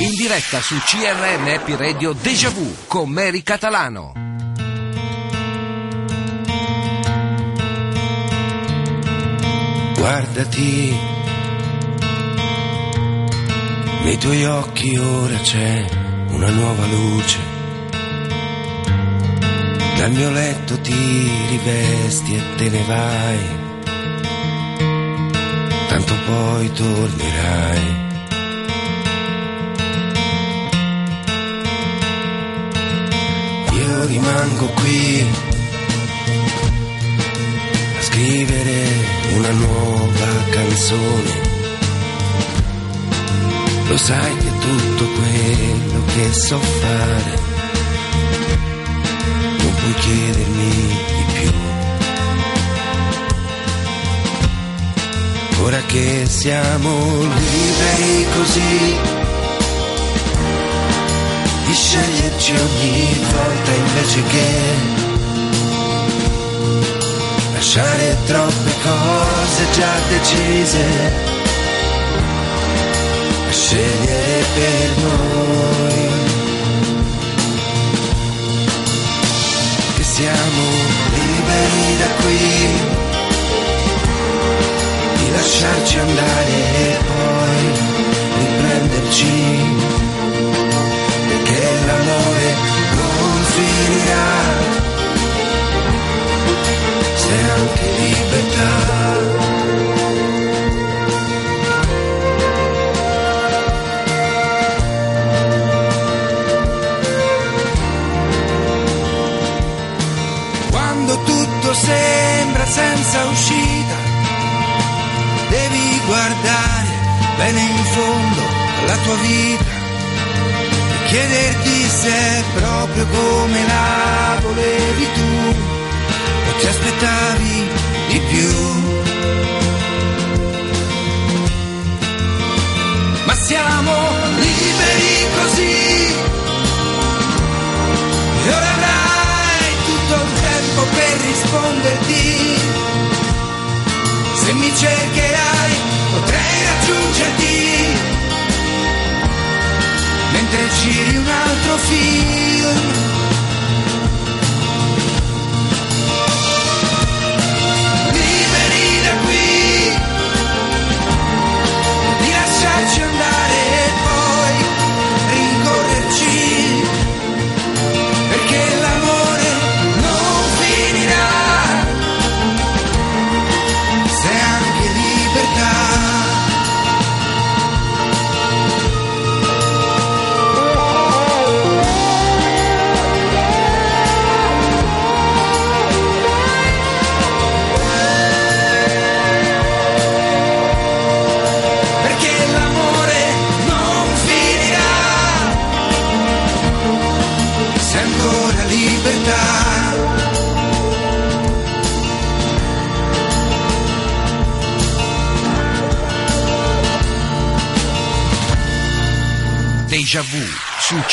In diretta su CRM Happy Radio Deja Vu con Mary Catalano. Guardati, nei tuoi occhi ora c'è una nuova luce. Dal mio letto ti rivesti e te ne vai, tanto poi tornerai. Rimango qui a scrivere una nuova canzone. Lo sai che tutto quello che so fare non puoi chiedermi di più. Ora che siamo liberi così sceglierci ogni volta invece che lasciare troppe cose già decise. Scegliere per noi. Che siamo liberi da qui. Di lasciarci andare e poi riprenderci finirà se anche libertà. Quando tutto sembra senza uscita, devi guardare bene in fondo alla tua vita chiederti se è proprio come la volevi tu o ti aspettavi di più. Ma siamo liberi così e ora avrai tutto il tempo per risponderti. Se mi cercherai potrei raggiungerti mentre giri un altro film. Liberi da qui, di lasciarci andare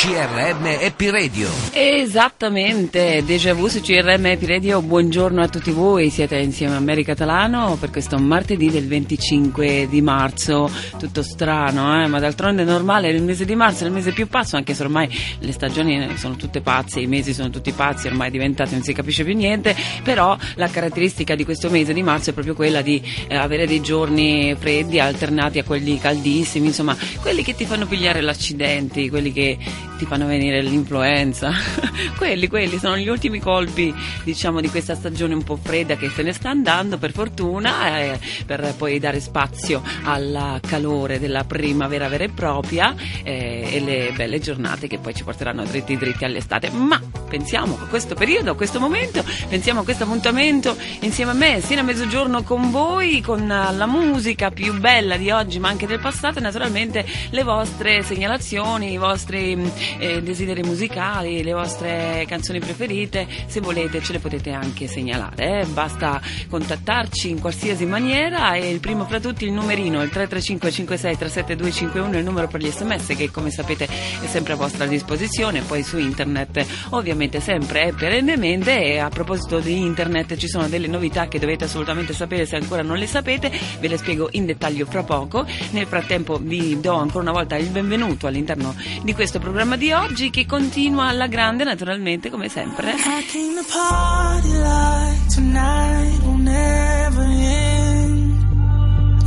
CRM Happy Radio. Esattamente, Deja Vu su CRM Happy Radio, buongiorno a tutti voi, siete insieme a Mary Catalano per questo martedì del 25 di marzo, tutto strano, eh? ma d'altronde è normale, il mese di marzo è il mese più pazzo, anche se ormai le stagioni sono tutte pazze, i mesi sono tutti pazzi, ormai è diventati non si capisce più niente, però la caratteristica di questo mese di marzo è proprio quella di eh, avere dei giorni freddi alternati a quelli caldissimi, insomma, quelli che ti fanno pigliare l'accidenti, quelli che ti fanno venire l'influenza. quelli, quelli sono gli ultimi colpi, diciamo, di questa stagione un po' fredda che se ne sta andando, per fortuna, eh, per poi dare spazio al calore della primavera vera e propria eh, e le belle giornate che poi ci porteranno dritti dritti all'estate. Ma pensiamo a questo periodo, a questo momento, pensiamo a questo appuntamento insieme a me, sino a mezzogiorno con voi, con la musica più bella di oggi, ma anche del passato e naturalmente le vostre segnalazioni, i vostri eh, desideri musicali, le vostre canzoni preferite, se volete ce le potete anche segnalare. eh. Basta contattarci in qualsiasi maniera e il primo fra tutti il numerino, il 335 56 37251 è il numero per gli sms che come sapete è sempre a vostra disposizione, poi su internet ovviamente sempre e perennemente e a proposito di internet ci sono delle novità che dovete assolutamente sapere se ancora non le sapete, ve le spiego in dettaglio fra poco. Nel frattempo vi do ancora una volta il benvenuto all'interno di questo programma di oggi che continua alla grande naturalmente come sempre.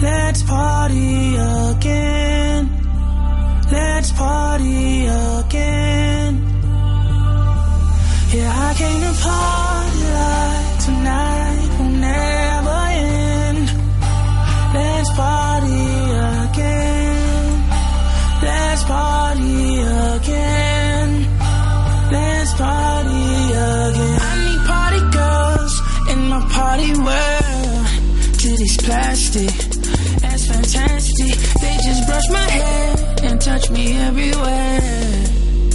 Let's party again. Let's party again. Yeah, I came party like tonight will. Let's party again. Party again. Let's party again. I need party girls in my party world. Titties plastic, that's fantastic. They just brush my hair and touch me everywhere.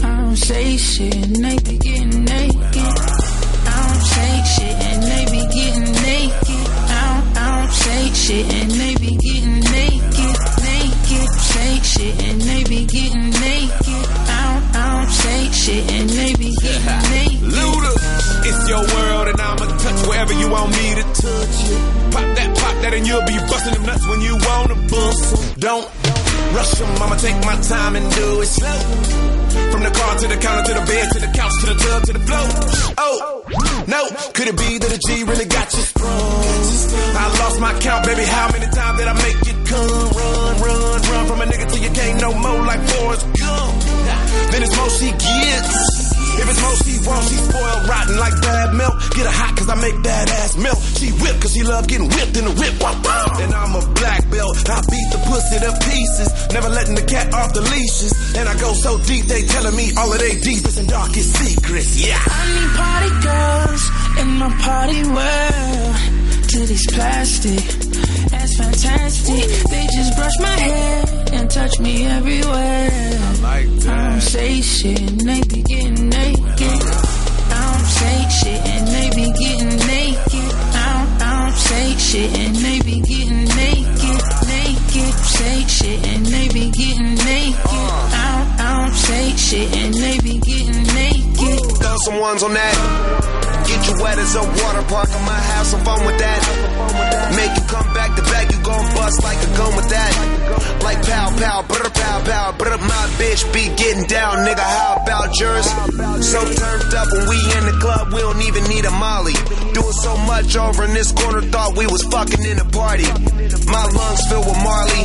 I don't say shit and they be getting naked. I don't say shit and they be getting naked. I don't, I don't say shit and they be getting. Say shit and they be getting naked. I don't, I don't say shit and they be getting naked. Luda, it's your world and I'ma touch wherever you want me to touch you. Pop that, pop that and you'll be busting them nuts when you wanna bust 'em. Don't rush them, I'ma take my time and do it slow. From the car to the counter to the bed to the couch to the tub to the floor. Oh, no, could it be that a G really got you sprung? I lost my count, baby, how many times did I make you come? Run, run, run from a nigga till you can't no more like Forrest Gump. Then it's more she gets. If it's more she wants, she spoiled rotten like bad milk. Get her hot cause I make bad ass milk. She whip cause she love getting whipped in the whip. Wah, wah. And I'm a black belt. I beat the pussy to pieces. Never letting the cat off the leashes. And I go so deep, they telling me all of their deepest and darkest secrets. Yeah. I need party girls in my party world. Titties plastic, that's fantastic. They just brush my hair and touch me everywhere. Like I don't say shit and they be getting naked. I don't say shit and they be getting naked. I don't, I don't say shit and they be getting naked, naked. Say shit and they be getting naked. I don't, I don't say shit and they be getting naked. Throw some ones on that. Get you wet as a water park. I might have some fun with that. Make you come back to back. You gon' bust like a gun with that. Like pow pow, brr pow pow, brr. My bitch be getting down, nigga. How about yours? So turned up when we in the club, we don't even need a molly. Doing so much over in this corner, thought we was fucking in a party. My lungs filled with Marley,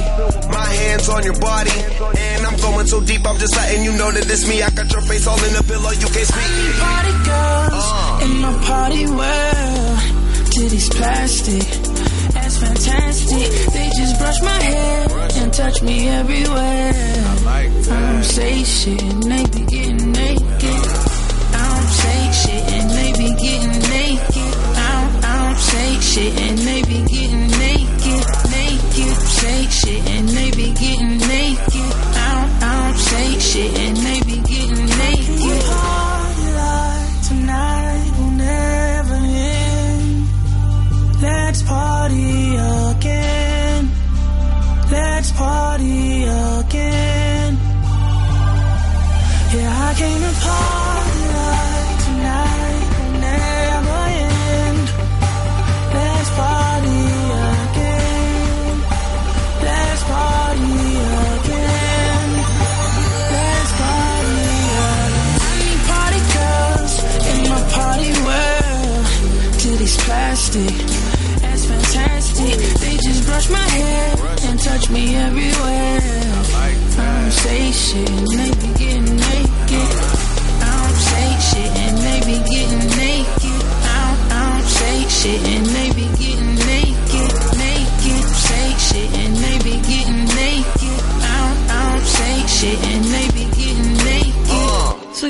my hands on your body, and I'm going so deep. I'm just letting you know that it's me. I got your face all in the pillow, you can't speak. Party girls uh. in my party world. Titties plastic, fantastic. They just brush my hair and touch me everywhere. I don't say shit and they be getting naked. I don't say shit and they be getting naked. I don't, I don't say shit and they be getting naked, naked. Say shit and they be getting naked. I don't, I don't say shit and they be party again. Yeah, I came to party like tonight will never end. Let's party again. Let's party again. Let's party again. I need party girls in my party world. Titties plastic, me everywhere. I don't say shit and they be getting naked. I don't say shit and they be getting naked. I don't, I don't say shit and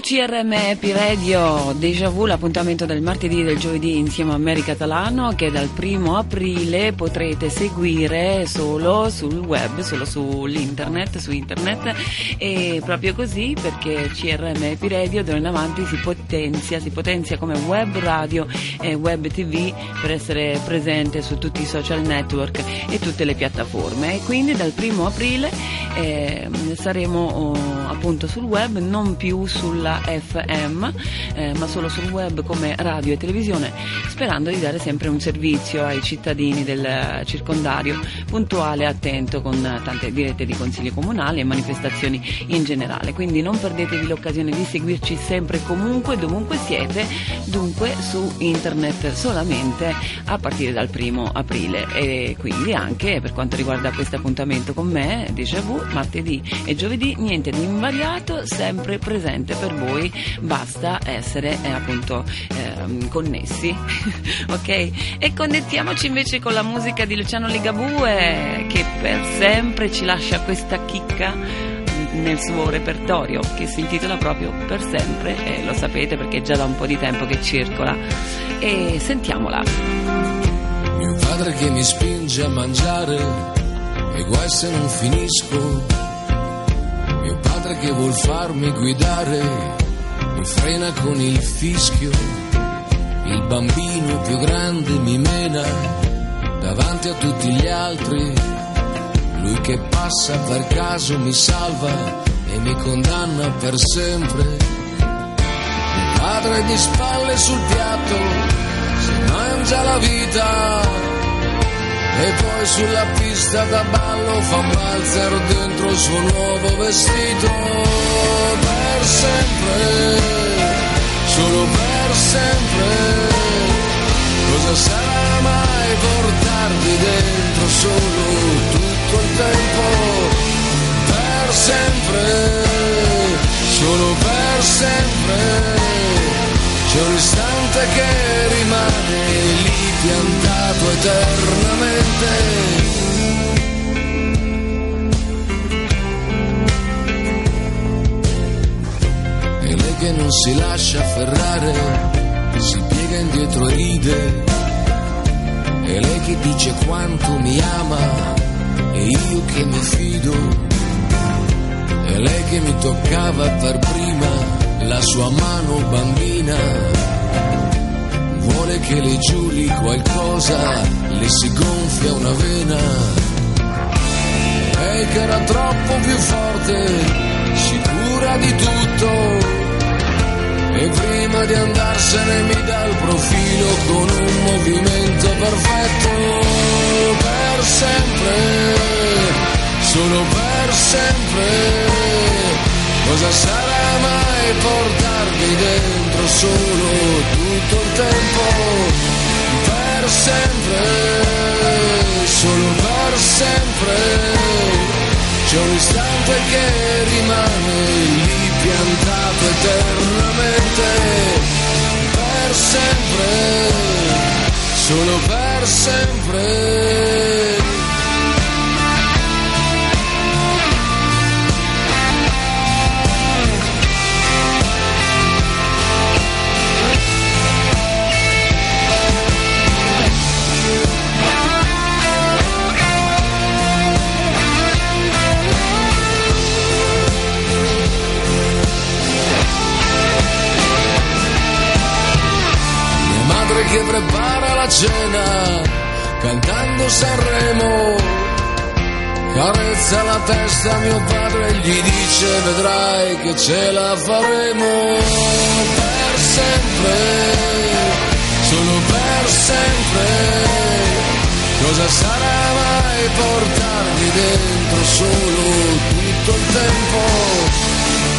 CRM Happy Radio, Deja Vu, l'appuntamento del martedì e del giovedì insieme a Mary Catalano che dal primo aprile potrete seguire solo sul web, solo sull'internet, su internet. E proprio così perché CRM Happy Radio da ora in avanti si potenzia, si potenzia come web radio e web tv per essere presente su tutti i social network e tutte le piattaforme. E quindi dal primo aprile eh, saremo oh, appunto sul web, non più sulla FM, eh, ma solo sul web come radio e televisione, sperando di dare sempre un servizio ai cittadini del circondario, puntuale e attento con tante dirette di consigli comunali e manifestazioni in generale. Quindi non perdetevi l'occasione di seguirci sempre e comunque, dovunque siete, dunque su internet solamente a partire dal primo aprile e quindi anche per quanto riguarda questo appuntamento con me, Déjà Vu, martedì e giovedì, niente di invariato, sempre presente per voi, basta essere eh, appunto eh, connessi, ok? E connettiamoci invece con la musica di Luciano Ligabue che per sempre ci lascia questa chicca nel suo repertorio che si intitola proprio Per sempre e lo sapete perché è già da un po' di tempo che circola e sentiamola. Mio padre che mi spinge a mangiare e guai se non finisco. Mio padre che vuol farmi guidare mi frena con il fischio. Il bambino più grande mi mena davanti a tutti gli altri. Lui che passa per caso mi salva e mi condanna per sempre. Mio padre di spalle sul piatto si mangia la vita e poi sulla pista da ballo fa un valzer dentro il suo nuovo vestito per sempre, solo per sempre. Cosa sarà mai portarvi dentro solo tutto il tempo? Per sempre, solo per sempre. C'è un istante che rimane lì piantato eternamente. E lei che non si lascia afferrare, si piega indietro e ride. E lei che dice quanto mi ama, e io che mi fido. E lei che mi toccava per prima la sua mano bambina vuole che le giuri qualcosa, le si gonfia una vena. Lei che era troppo più forte, sicura di tutto. E prima di andarsene mi dà il profilo con un movimento perfetto. Per sempre, solo per sempre. Cosa sarà mai portarvi dentro solo tutto il tempo? Per sempre, solo per sempre. C'è un istante che rimane lì piantato eternamente. Per sempre, solo per sempre. Che prepara la cena cantando Sanremo. Carezza la testa a mio padre e gli dice vedrai che ce la faremo. Per sempre solo per sempre. Cosa sarà mai portarmi dentro solo tutto il tempo?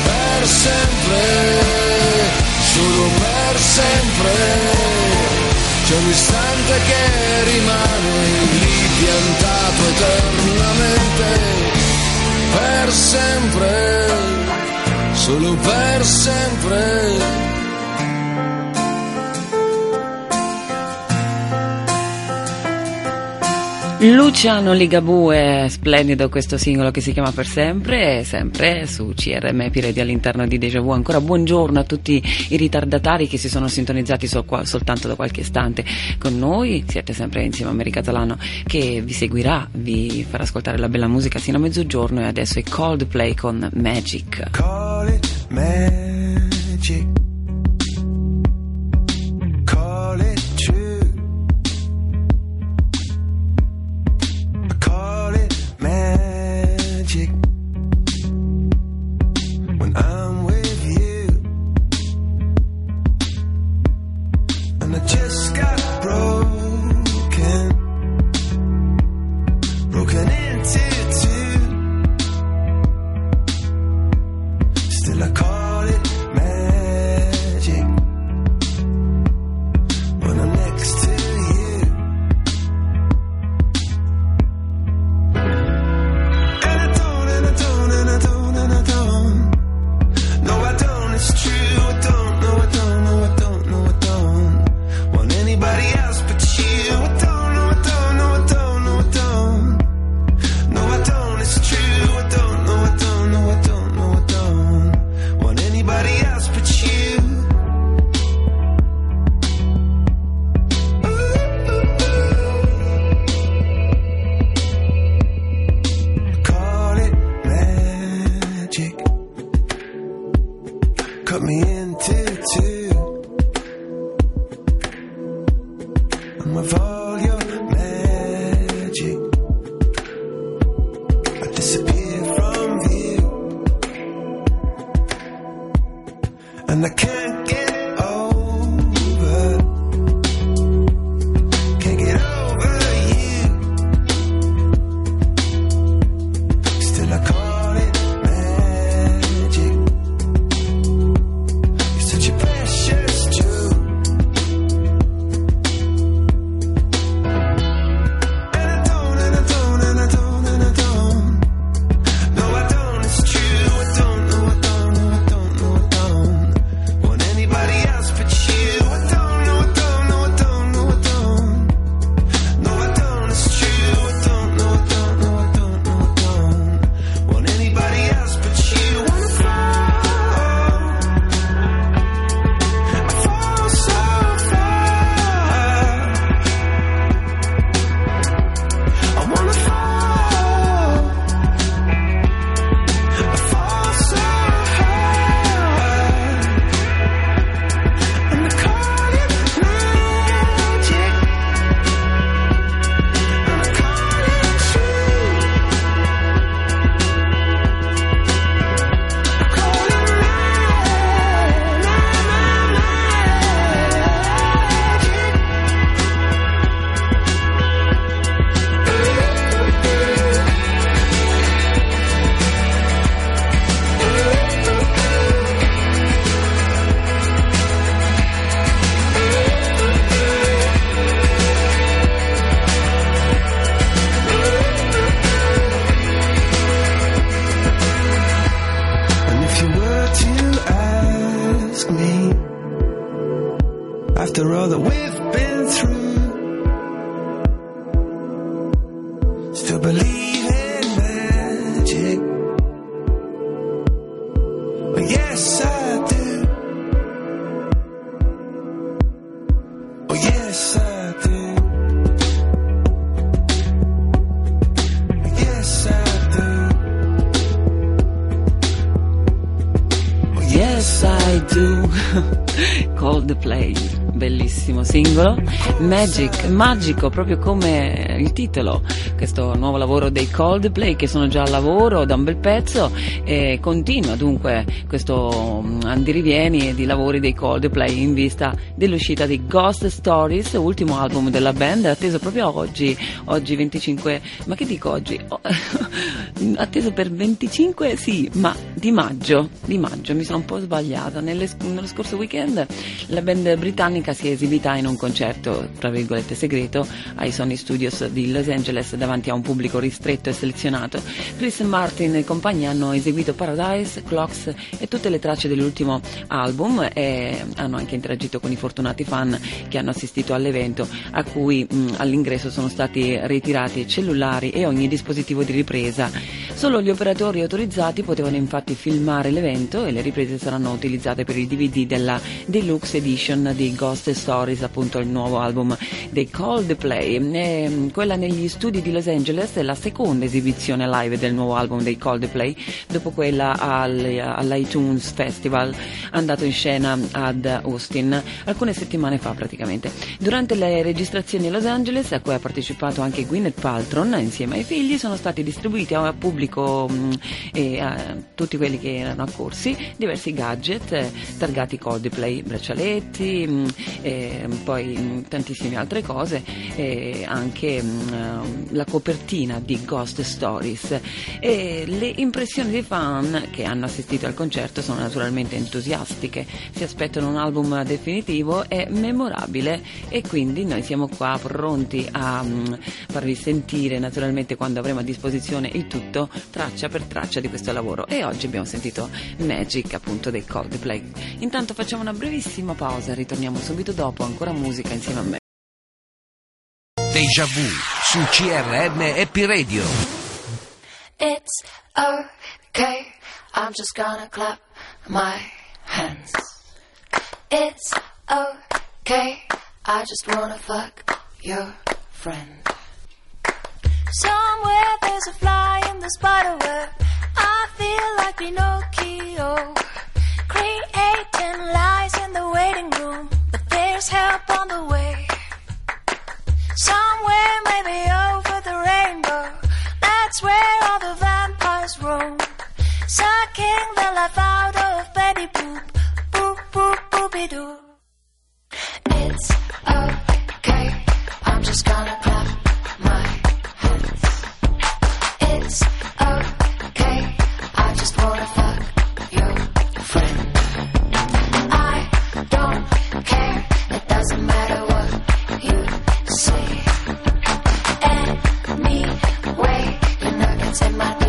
Per sempre solo per sempre c'è un istante che rimane lì piantato eternamente, per sempre, solo per sempre. Luciano Ligabue, splendido questo singolo che si chiama Per Sempre, sempre su CRM Piredi all'interno di Deja Vu. Ancora buongiorno a tutti i ritardatari che si sono sintonizzati sol- soltanto da qualche istante con noi. Siete sempre insieme a Mary Catalano che vi seguirà, vi farà ascoltare la bella musica sino a mezzogiorno e adesso è Coldplay con Magic. Call it magic. Magic, magico proprio come il titolo, questo nuovo lavoro dei Coldplay che sono già al lavoro da un bel pezzo e continua dunque questo mm, andirivieni di lavori dei Coldplay in vista dell'uscita di Ghost Stories, ultimo album della band, atteso proprio oggi, oggi 25, ma che dico oggi? Oh, atteso per 25, sì, ma di maggio, di maggio, mi sono un po' sbagliata, Nelle, nello scorso weekend la band britannica si è esibita in un concerto, tra virgolette, segreto ai Sony Studios di Los Angeles davanti a un pubblico ristretto e selezionato. Chris Martin e compagni hanno eseguito Paradise, Clocks e tutte le tracce dell'ultimo album e hanno anche interagito con i fortunati fan che hanno assistito all'evento a cui mh, all'ingresso sono stati ritirati cellulari e ogni dispositivo di ripresa. Solo gli operatori autorizzati potevano infatti filmare l'evento e le riprese saranno utilizzate per i DVD della Deluxe Edition di Ghost Stories, appunto il nuovo album dei Coldplay. E, mh, quella negli studi di Los Angeles è la seconda esibizione live del nuovo album dei Coldplay, dopo quella al- all'iTunes Festival andato in scena ad Austin alcune settimane fa praticamente. Durante le registrazioni a Los Angeles, a cui ha partecipato anche Gwyneth Paltrow insieme ai figli, sono stati distribuiti a pubblico mh, e a tutti quelli che erano accorsi diversi gadget eh, targati Coldplay, braccialetti, mh, e poi mh, tantissime altre cose, anche mh, la copertina di Ghost Stories. E le impressioni dei fan che hanno assistito al concerto sono naturalmente entusiastiche, si aspettano un album definitivo e memorabile e quindi noi siamo qua pronti a mm, farvi sentire naturalmente quando avremo a disposizione il tutto traccia per traccia di questo lavoro e oggi abbiamo sentito Magic appunto dei Coldplay. Intanto facciamo una brevissima pausa, ritorniamo subito dopo, ancora musica insieme a me. Deja Vu su CRM Happy Radio. It's okay. I'm just gonna clap my hands. It's okay. I just wanna fuck your friend. Somewhere there's a fly in the spider web. I feel like Pinocchio. Creating lies in the waiting room. But there's help on the way. Somewhere maybe over the rainbow. That's where all the vampires roam. Sucking the life out of Betty Boop. Boop, boop, boopy doo. It's okay. I'm just gonna clap my hands. It's okay. I just wanna fuck your I don't care, it doesn't matter what you say. Anyway, you're not gonna take my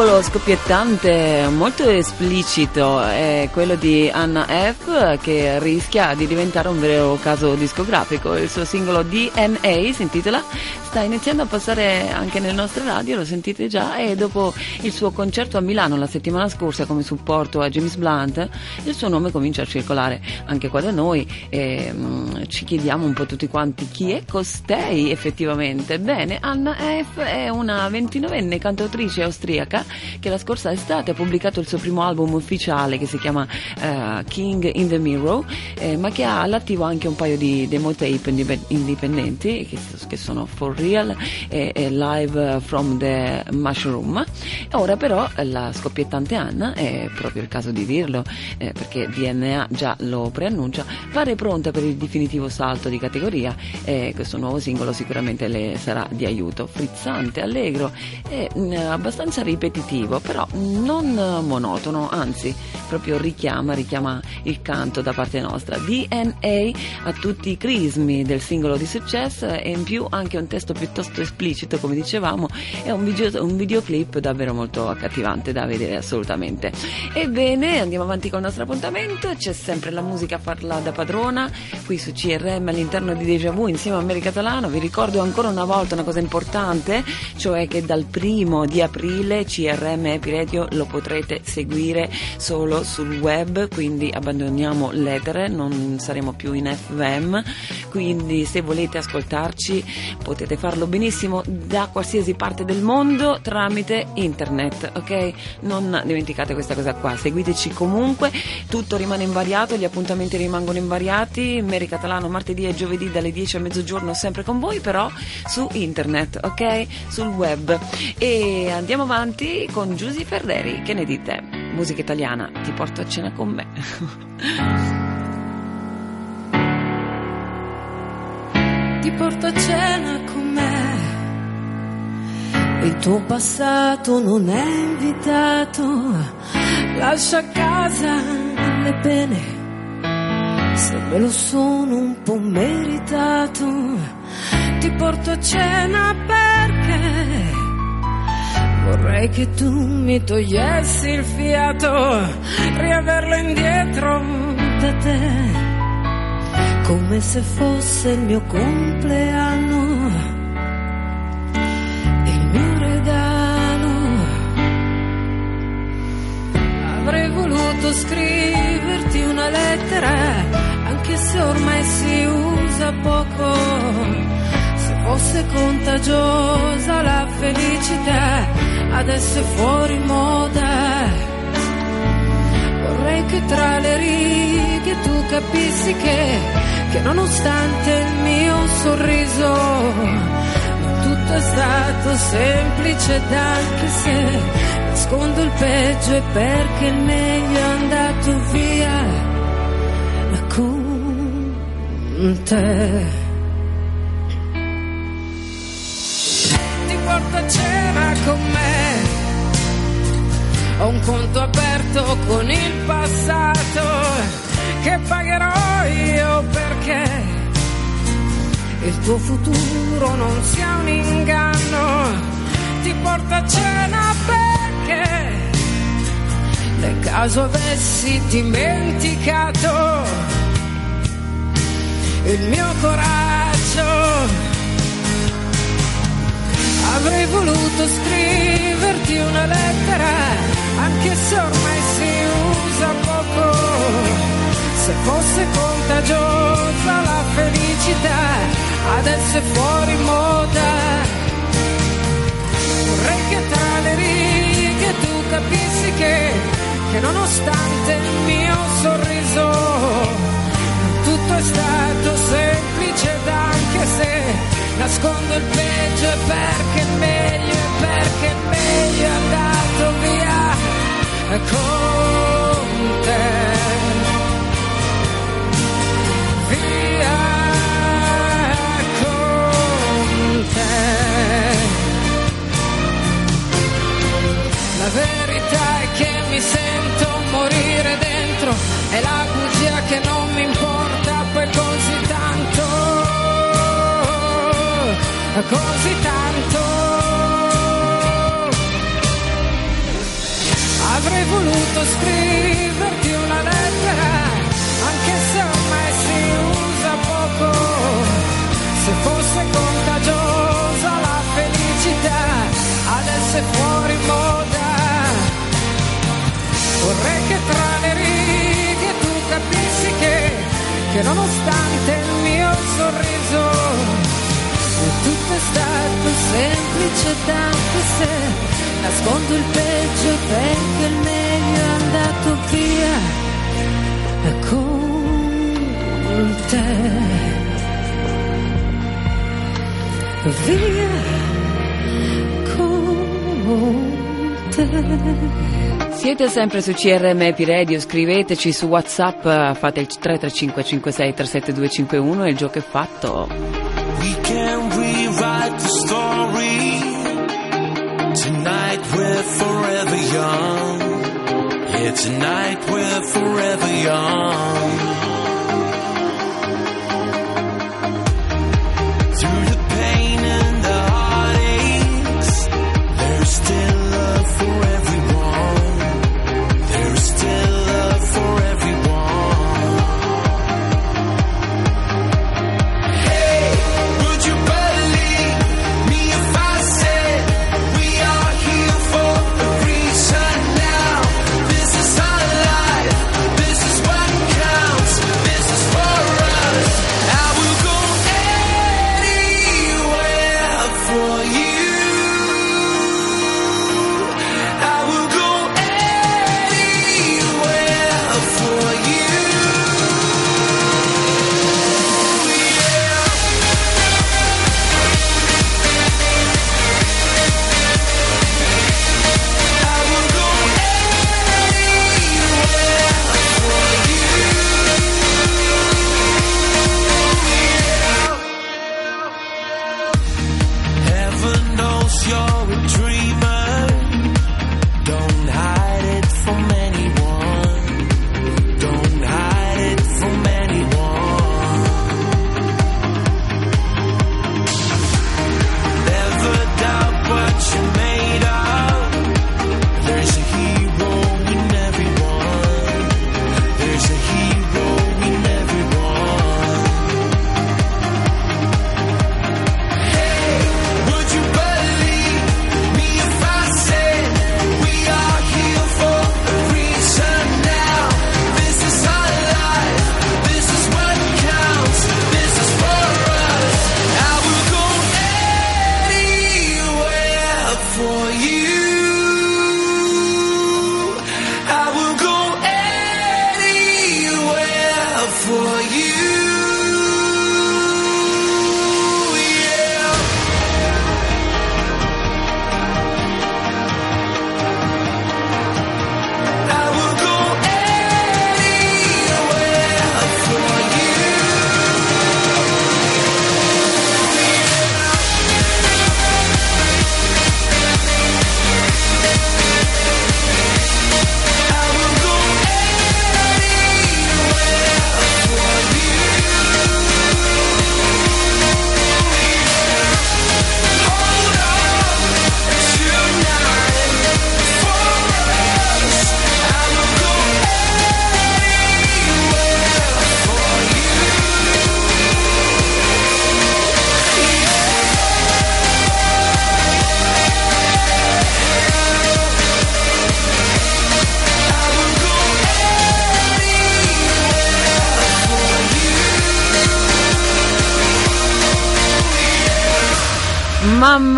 singolo scoppiettante, molto esplicito, è quello di Anna F che rischia di diventare un vero caso discografico. Il suo singolo DNA si intitola, sta iniziando a passare anche nelle nostre radio, lo sentite già, e dopo il suo concerto a Milano la settimana scorsa come supporto a James Blunt, il suo nome comincia a circolare anche qua da noi e mm, ci chiediamo un po' tutti quanti chi è costei effettivamente. Bene, Anna F è una 29enne cantautrice austriaca che la scorsa estate ha pubblicato il suo primo album ufficiale che si chiama eh, King in the Mirror, eh, ma che ha all'attivo anche un paio di demo tape indip- indipendenti che, che sono For Real e, e Live from the Mushroom. Ora però la scoppiettante Anna, è proprio il caso di dirlo, eh, perché DNA già lo preannuncia, pare pronta per il definitivo salto di categoria e questo nuovo singolo sicuramente le sarà di aiuto. Frizzante, allegro e mm, abbastanza ripetitivo, però non monotono, anzi proprio richiama, richiama il canto da parte nostra. DNA a tutti i crismi del singolo di successo e in più anche un testo piuttosto esplicito, come dicevamo, e un, video- un videoclip davvero molto accattivante da vedere assolutamente. Ebbene, andiamo avanti con il nostro appuntamento, c'è sempre la musica a farla da padrona, qui su CRM all'interno di Deja Vu insieme a Mary Catalano. Vi ricordo ancora una volta una cosa importante, cioè che dal primo di aprile CRM Happy Radio lo potrete seguire solo sul web, quindi abbandoniamo l'etere, non saremo più in FM, quindi se volete ascoltarci potete farlo benissimo da qualsiasi parte del mondo tramite internet, ok? Non dimenticate questa cosa qua, seguiteci comunque, tutto rimane invariato, gli appuntamenti rimangono invariati, Mary Catalano martedì e giovedì dalle 10 a mezzogiorno sempre con voi, però su internet, ok? Sul web. E andiamo avanti con Giusy Ferreri, che ne dite? Musica italiana, ti porto a cena con me. ti porto a cena con. Il tuo passato non è invitato, lascia a casa le pene, se me lo sono un po' meritato. Ti porto a cena perché vorrei che tu mi togliessi il fiato, riaverlo indietro da te. Come se fosse il mio compleanno, voluto scriverti una lettera, anche se ormai si usa poco. Se fosse contagiosa la felicità, adesso è fuori moda. Vorrei che tra le righe tu capissi che, che nonostante il mio sorriso, tutto è stato semplice anche se nascondo il peggio è perché il meglio è andato via con te. Ti porto a cena con me ho un conto aperto con il passato che pagherò io perché il tuo futuro non sia un inganno. Ti porto a cena perché nel caso avessi dimenticato il mio coraggio. Avrei voluto scriverti una lettera, anche se ormai si usa poco. Se fosse contagiosa la felicità, adesso è fuori moda. Vorrei che tra le righe tu capissi che, che nonostante il mio sorriso, tutto è stato semplice ed anche se nascondo il peggio è perché il meglio è perché il meglio andato via con te. Che mi sento morire dentro, è la bugia che non mi importa poi così tanto così tanto. Avrei voluto scriverti una lettera, anche se ormai si usa poco. Se fosse contagiosa la felicità, adesso è fuori Che tra le righe tu capissi che, che nonostante il mio sorriso, tutto è stato semplice anche se nascondo il peggio perché il meglio è andato via con te. Via con te. Siete sempre su CRM Epi Radio, scriveteci su WhatsApp, fate il 335 56 37251 e il gioco è fatto. We can rewrite the story. Tonight we're forever young. Yeah, tonight we're forever young.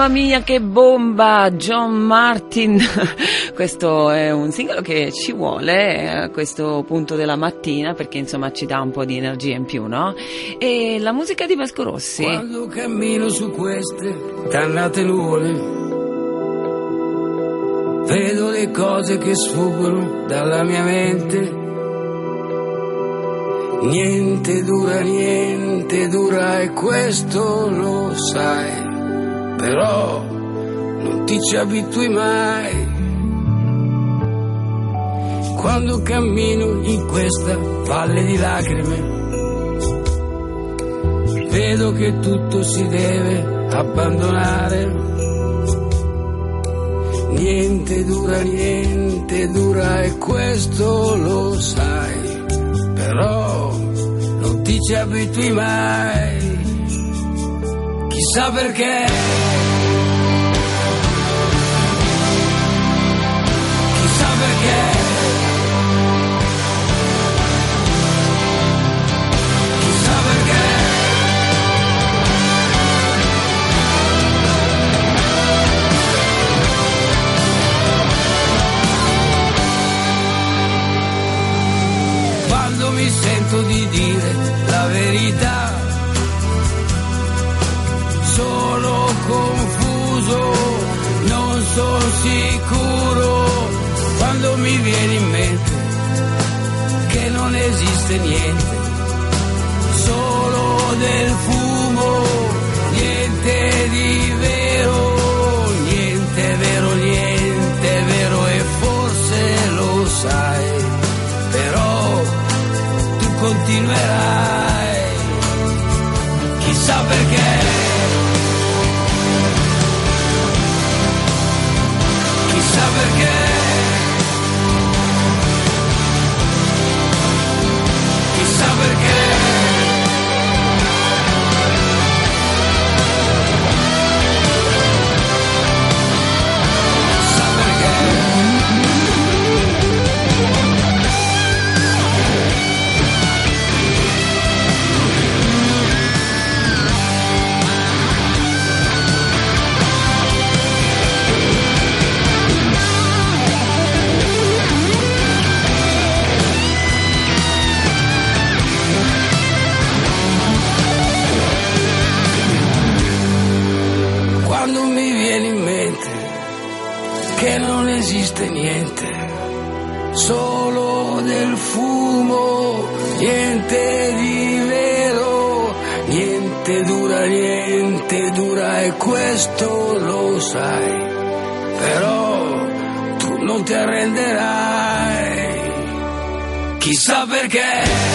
Mamma mia che bomba, John Martin. Questo è un singolo che ci vuole eh, a questo punto della mattina perché insomma ci dà un po' di energia in più, no? E la musica di Vasco Rossi. Quando cammino su queste dannate nuvole, vedo le cose che sfuggono dalla mia mente. Niente dura, niente dura e questo lo sai, però non ti ci abitui mai. Quando cammino in questa valle di lacrime, vedo che tutto si deve abbandonare. niente dura, niente dura e questo lo sai, però non ti ci abitui mai, chissà perché. Esiste niente, solo del fumo, questo lo sai, però tu non ti arrenderai, chissà perché.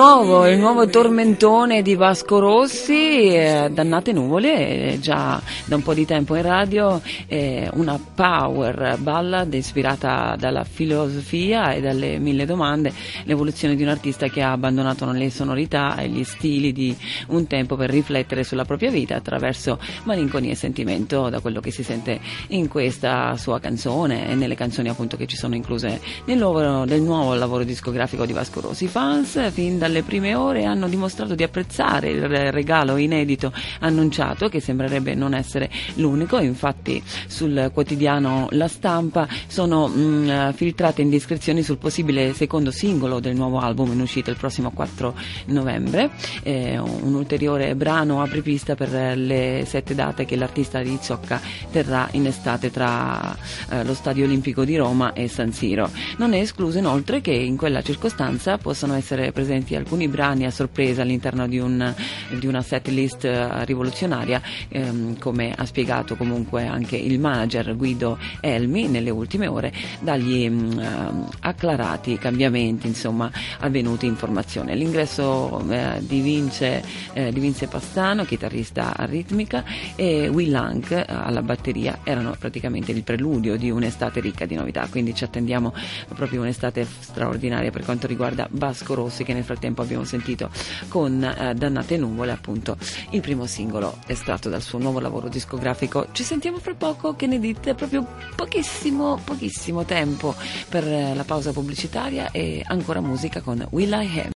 Nuovo, il nuovo tormentone di Vasco Rossi, eh, Dannate nuvole, eh, già da un po' di tempo in radio, eh, una power ballad ispirata dalla filosofia e dalle mille domande, l'evoluzione di un artista che ha abbandonato le sonorità e gli stili di un tempo per riflettere sulla propria vita attraverso malinconia e sentimento, da quello che si sente in questa sua canzone e nelle canzoni appunto che ci sono incluse nel nuovo, nel nuovo lavoro discografico di Vasco Rossi. I fans fin dalle prime ore hanno dimostrato di apprezzare il regalo inedito annunciato che sembrerebbe non essere l'unico, infatti sul quotidiano La Stampa sono mh, filtrate indiscrezioni sul possibile secondo singolo del nuovo album in uscita il prossimo 4 novembre, Eh, un ulteriore brano apripista per le sette date che l'artista di Zocca terrà in estate tra eh, lo Stadio Olimpico di Roma e San Siro. Non è escluso inoltre che in quella circostanza possano essere presenti alcuni brani a sorpresa all'interno di, un, di una set list eh, rivoluzionaria, ehm, come ha spiegato comunque anche il manager Guido Elmi nelle ultime ore, dagli mm, ehm, acclarati cambiamenti insomma, avvenuti in formazione. L'ingresso eh, di, Vince, eh, di Vince Pastano, chitarrista a ritmica, e Will Lang eh, alla batteria erano praticamente il preludio di un'estate ricca di novità, quindi ci attendiamo proprio un'estate straordinaria per quanto riguarda Vasco Rossi che nel frattempo abbiamo sentito con eh, Dannate nuvole appunto il primo singolo estratto dal suo nuovo lavoro discografico. Ci sentiamo fra poco, che ne dite? Proprio pochissimo, pochissimo tempo per eh, la pausa pubblicitaria e ancora musica con Will I Am.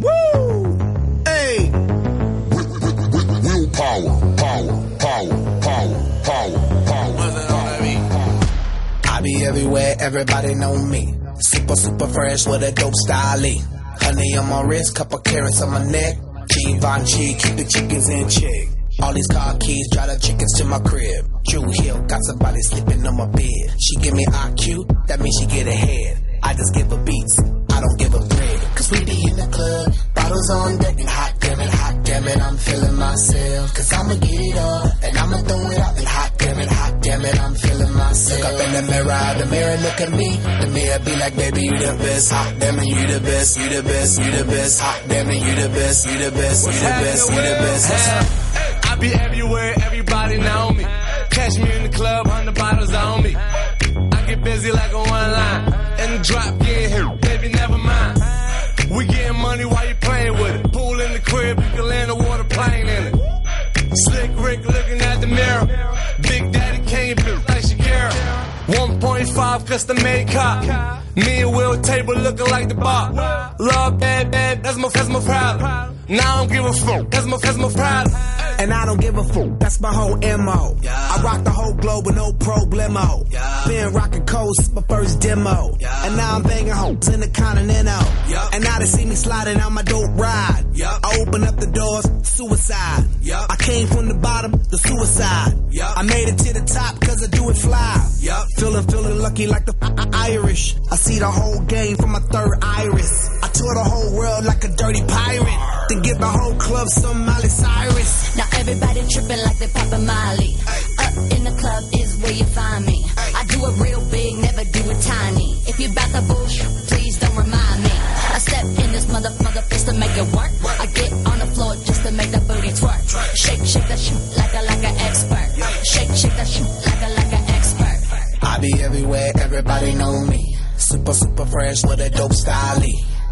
Will power, power, power, power, power. be everywhere, everybody know me. Super, super fresh with a dope style. Honey on my wrist, couple carrots on my neck. Givenchy, keep the chickens in check. All these car keys, drive the chickens to my crib. Drew Hill, got somebody sleeping on my bed. She give me IQ, that means she get ahead. I just give her beats, I don't give a bread. Cause we be in the club, bottles on deck, and hot damn it, I'm feeling myself. Cause I'ma get it up, and I'ma throw it out, and hot damn it, hot damn it, I'm feeling myself. Look up in the mirror, the mirror look at me. The mirror be like, baby, you the best, hot damn it, you the best, you the best, you the best, hot damn it, you the best, you the best, you the best, you the best. I be everywhere, everybody know me. Catch me in the club, hundred bottles on me. I get busy like a one line. And the drop get here, baby, never mind. We getting money while you playing with it. 1.5 custom made cop. Me and Will table looking like the bar. Love bad, bad, that's my, that's my problem. Now I don't give a fuck, that's my, that's my problem. And I don't give a fuck, that's my whole MO. I rock the whole globe with no problemo. Been rocking coast, my first demo. And now I'm banging hoes in the continental. And now they see me sliding on my dope ride. I open up the doors, suicide. I came from the bottom, the suicide. I made it to the top cause I do it fly. Feeling, feeling lucky like the Irish. I see the whole game from my third iris. I tour the whole world like a dirty pirate. Then give the whole club some Miley Cyrus. Now everybody tripping like they poppin' Molly. Up in the club is where you find me. I do it real big, never do it tiny. If you bout the bullshit, please don't remind me. I step in this mother mother fist to make it work. I get on the floor just to make the booty twerk. Shake, shake that shit like a like an expert. Shake, shake that shit like a like an expert. I be everywhere, everybody know me. Super, super fresh with a dope style.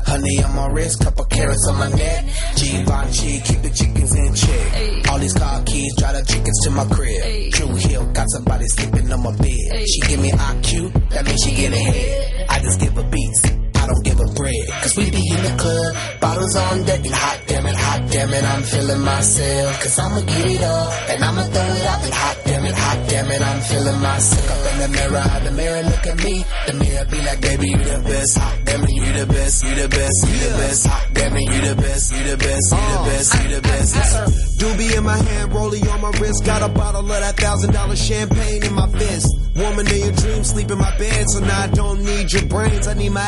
Honey on my wrist, couple carrots on my neck. Givenchy, keep the chickens in check. All these car keys, drive the chickens to my crib. Drew Hill, got somebody sleeping on my bed. She give me IQ, that means she get ahead. I just give her beats. I don't give a bread. Cause we be in the club, bottles on deck, and hot damn it, hot damn it, I'm feeling myself. Cause I'ma get it up, and I'ma throw it out, and hot damn it, hot damn it, I'm feeling myself. Up in the mirror, the mirror look at me, the mirror be like, baby, you the best, hot damn it, you the best, you the best, you the best, hot damn it, you the best, you the best, you the best, you the best. Yes. Doobie in my hand, rollie on my wrist. Got a bottle of that thousand dollar champagne in my fist. Woman in your dreams, sleep in my bed. So now I don't need your brains, I need my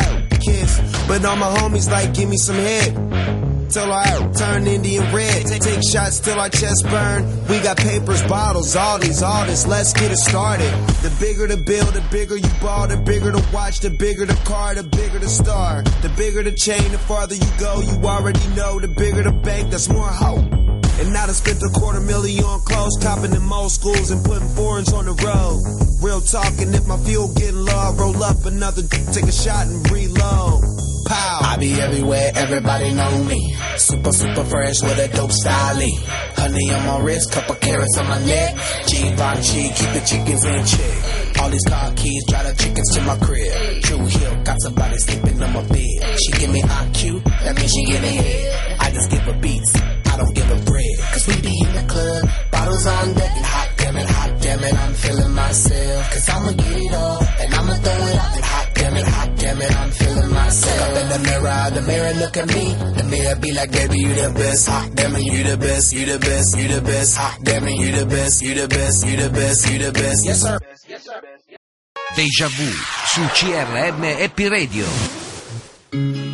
kiss. But all my homies like, give me some head. Till I turn Indian red. Take, take shots till our chest burn. We got papers, bottles, all these, all this. Let's get it started. The bigger the bill, the bigger you ball, the bigger the watch, the bigger the car, the bigger the star. The bigger the chain, the farther you go, you already know. The bigger the bank, that's more hope. And now I spent a quarter million on clothes, copping in most schools and putting foreigns on the road. Real talking, if my fuel getting low, I roll up another, take a shot and reload. Pow. I be everywhere, everybody know me. Super, super fresh with a dope style. Honey on my wrist, couple carrots on my neck. Givenchy, keep the chickens in check. All these car keys, drive the chickens to my crib. True Hill, got somebody sleeping on my bed. She give me IQ, that means she get ahead. I just give her beats, I don't give her bread. Cause we be in the club, bottles on deck, and hot damn it, hot damn it, I'm feeling myself. Cause I'ma get it all, and I'ma throw it out, and hot damn it, hot damn it, I'm feeling myself. Up in the mirror, the mirror look at me. The mirror be like, baby, you the best, hot damn it, you the best, you the best, you the best, hot damn it, you the best, you the best, you the best, you the best. Yes, sir. Deja Vu su CRM Happy Radio.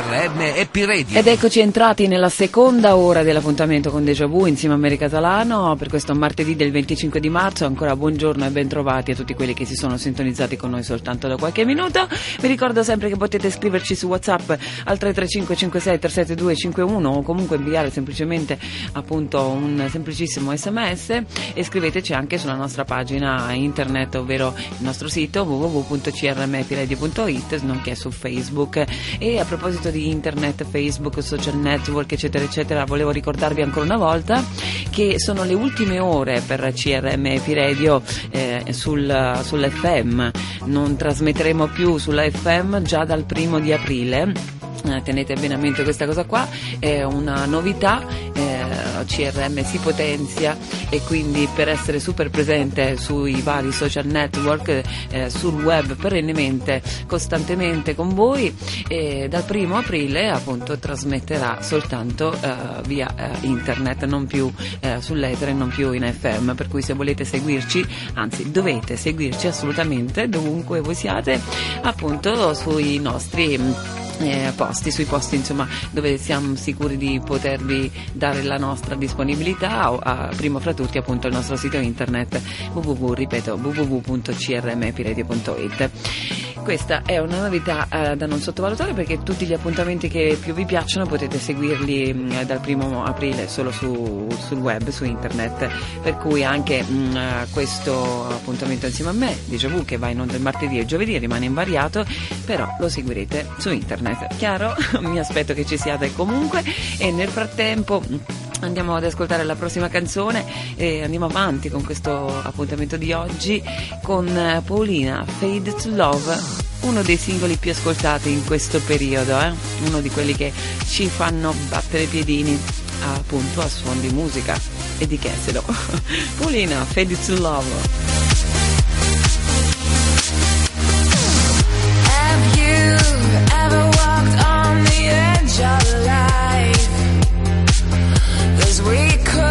CRM Happy Radio. Ed eccoci entrati nella seconda ora dell'appuntamento con Deja Vu insieme a Mary Catalano per questo martedì del 25 di marzo. Ancora buongiorno e bentrovati a tutti quelli che si sono sintonizzati con noi soltanto da qualche minuto. Vi ricordo sempre che potete scriverci su WhatsApp al 335 56 372 51 o comunque inviare semplicemente appunto un semplicissimo sms e scriveteci anche sulla nostra pagina internet, ovvero il nostro sito www.crmepiradio.it nonché su Facebook. E a proposito di internet, Facebook, social network, eccetera, eccetera, volevo ricordarvi ancora una volta che sono le ultime ore per CRM Epi Radio eh, sul, sull'FM. Non trasmetteremo più sulla FM già dal primo di aprile. Eh, tenete bene a mente questa cosa qua, è una novità, eh, CRM si potenzia e quindi per essere super presente sui vari social network, eh, sul web perennemente, costantemente con voi, eh, dal primo aprile appunto trasmetterà soltanto eh, via eh, internet, non più eh, sull'etere, non più in FM, per cui se volete seguirci, anzi dovete seguirci assolutamente dovunque voi siate, appunto sui nostri eh, posti, sui posti insomma dove siamo sicuri di potervi dare la nostra disponibilità a, primo fra tutti appunto il nostro sito internet www, ripeto www.crmpiradio.it questa è una novità eh, da non sottovalutare perché tutti gli appuntamenti che più vi piacciono potete seguirli mh, dal primo aprile solo su, sul web, su internet. Per cui anche mh, questo appuntamento insieme a me Déjà Vu che va in onda il martedì e il giovedì rimane invariato però lo seguirete su internet chiaro? mi aspetto che ci siate comunque e nel frattempo Andiamo ad ascoltare la prossima canzone e andiamo avanti con questo appuntamento di oggi con Paolina, Fade to Love, uno dei singoli più ascoltati in questo periodo, eh? uno di quelli che ci fanno battere i piedini appunto a suon di musica e di Cheselo. Paolina, Fade to Love. Of life? 'Cause we could,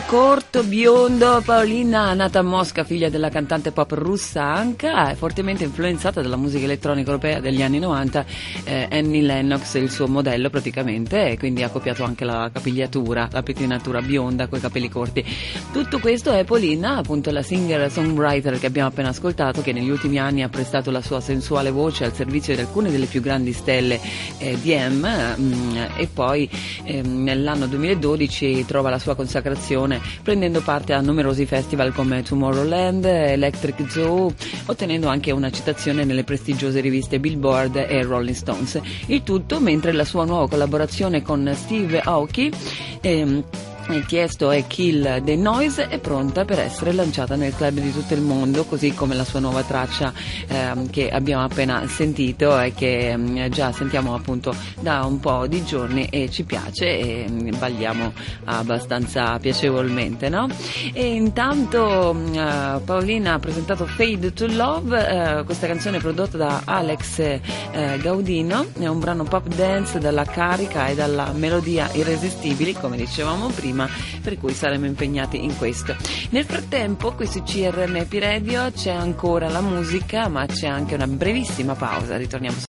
corto. Paolina, nata a Mosca, figlia della cantante pop russa Anka, è fortemente influenzata dalla musica elettronica europea degli anni 90, eh, Annie Lennox è il suo modello praticamente e quindi ha copiato anche la capigliatura, la pettinatura bionda con i capelli corti. Tutto questo è Paolina, appunto la singer-songwriter che abbiamo appena ascoltato, che negli ultimi anni ha prestato la sua sensuale voce al servizio di alcune delle più grandi stelle eh, di M mm, e poi ehm, nell'anno 2012 trova la sua consacrazione prendendo parte a numerosi festival come Tomorrowland, Electric Zoo, ottenendo anche una citazione nelle prestigiose riviste Billboard e Rolling Stones. Il tutto mentre la sua nuova collaborazione con Steve Aoki ehm, il tiesto è Kill the Noise è pronta per essere lanciata nel club di tutto il mondo, così come la sua nuova traccia ehm, che abbiamo appena sentito e che ehm, già sentiamo appunto da un po' di giorni e ci piace e mm, balliamo abbastanza piacevolmente, no? E intanto mm, eh, Paolina ha presentato Fade to Love, eh, questa canzone prodotta da Alex eh, Gaudino, è un brano pop dance dalla carica e dalla melodia irresistibili, come dicevamo prima per cui saremo impegnati in questo. Nel frattempo, qui su CRM Happy Radio c'è ancora la musica, ma c'è anche una brevissima pausa. Ritorniamo.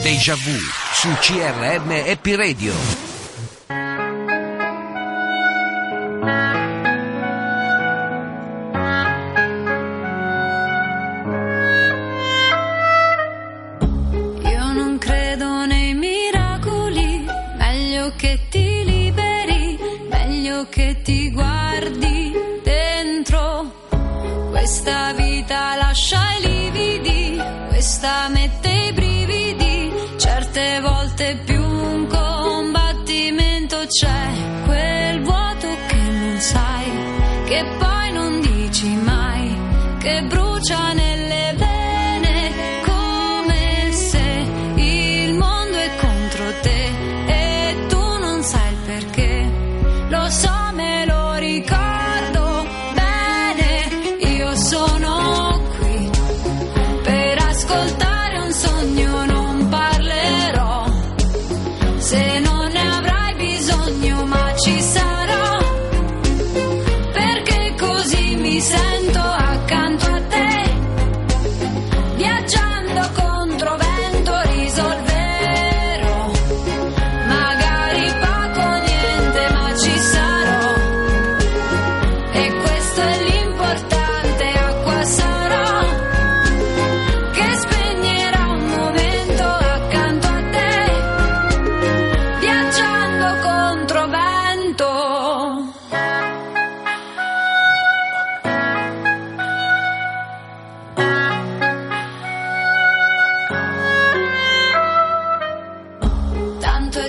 Deja vu su CRM Happy Radio. Questa vita lascia i lividi, questa mette i brividi, certe volte più un combattimento c'è, quel vuoto che non sai, che poi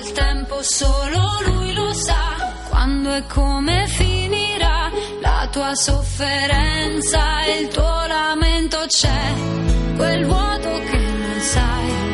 il tempo solo lui lo sa. Quando e come finirà la tua sofferenza il tuo lamento c'è. Quel vuoto che non sai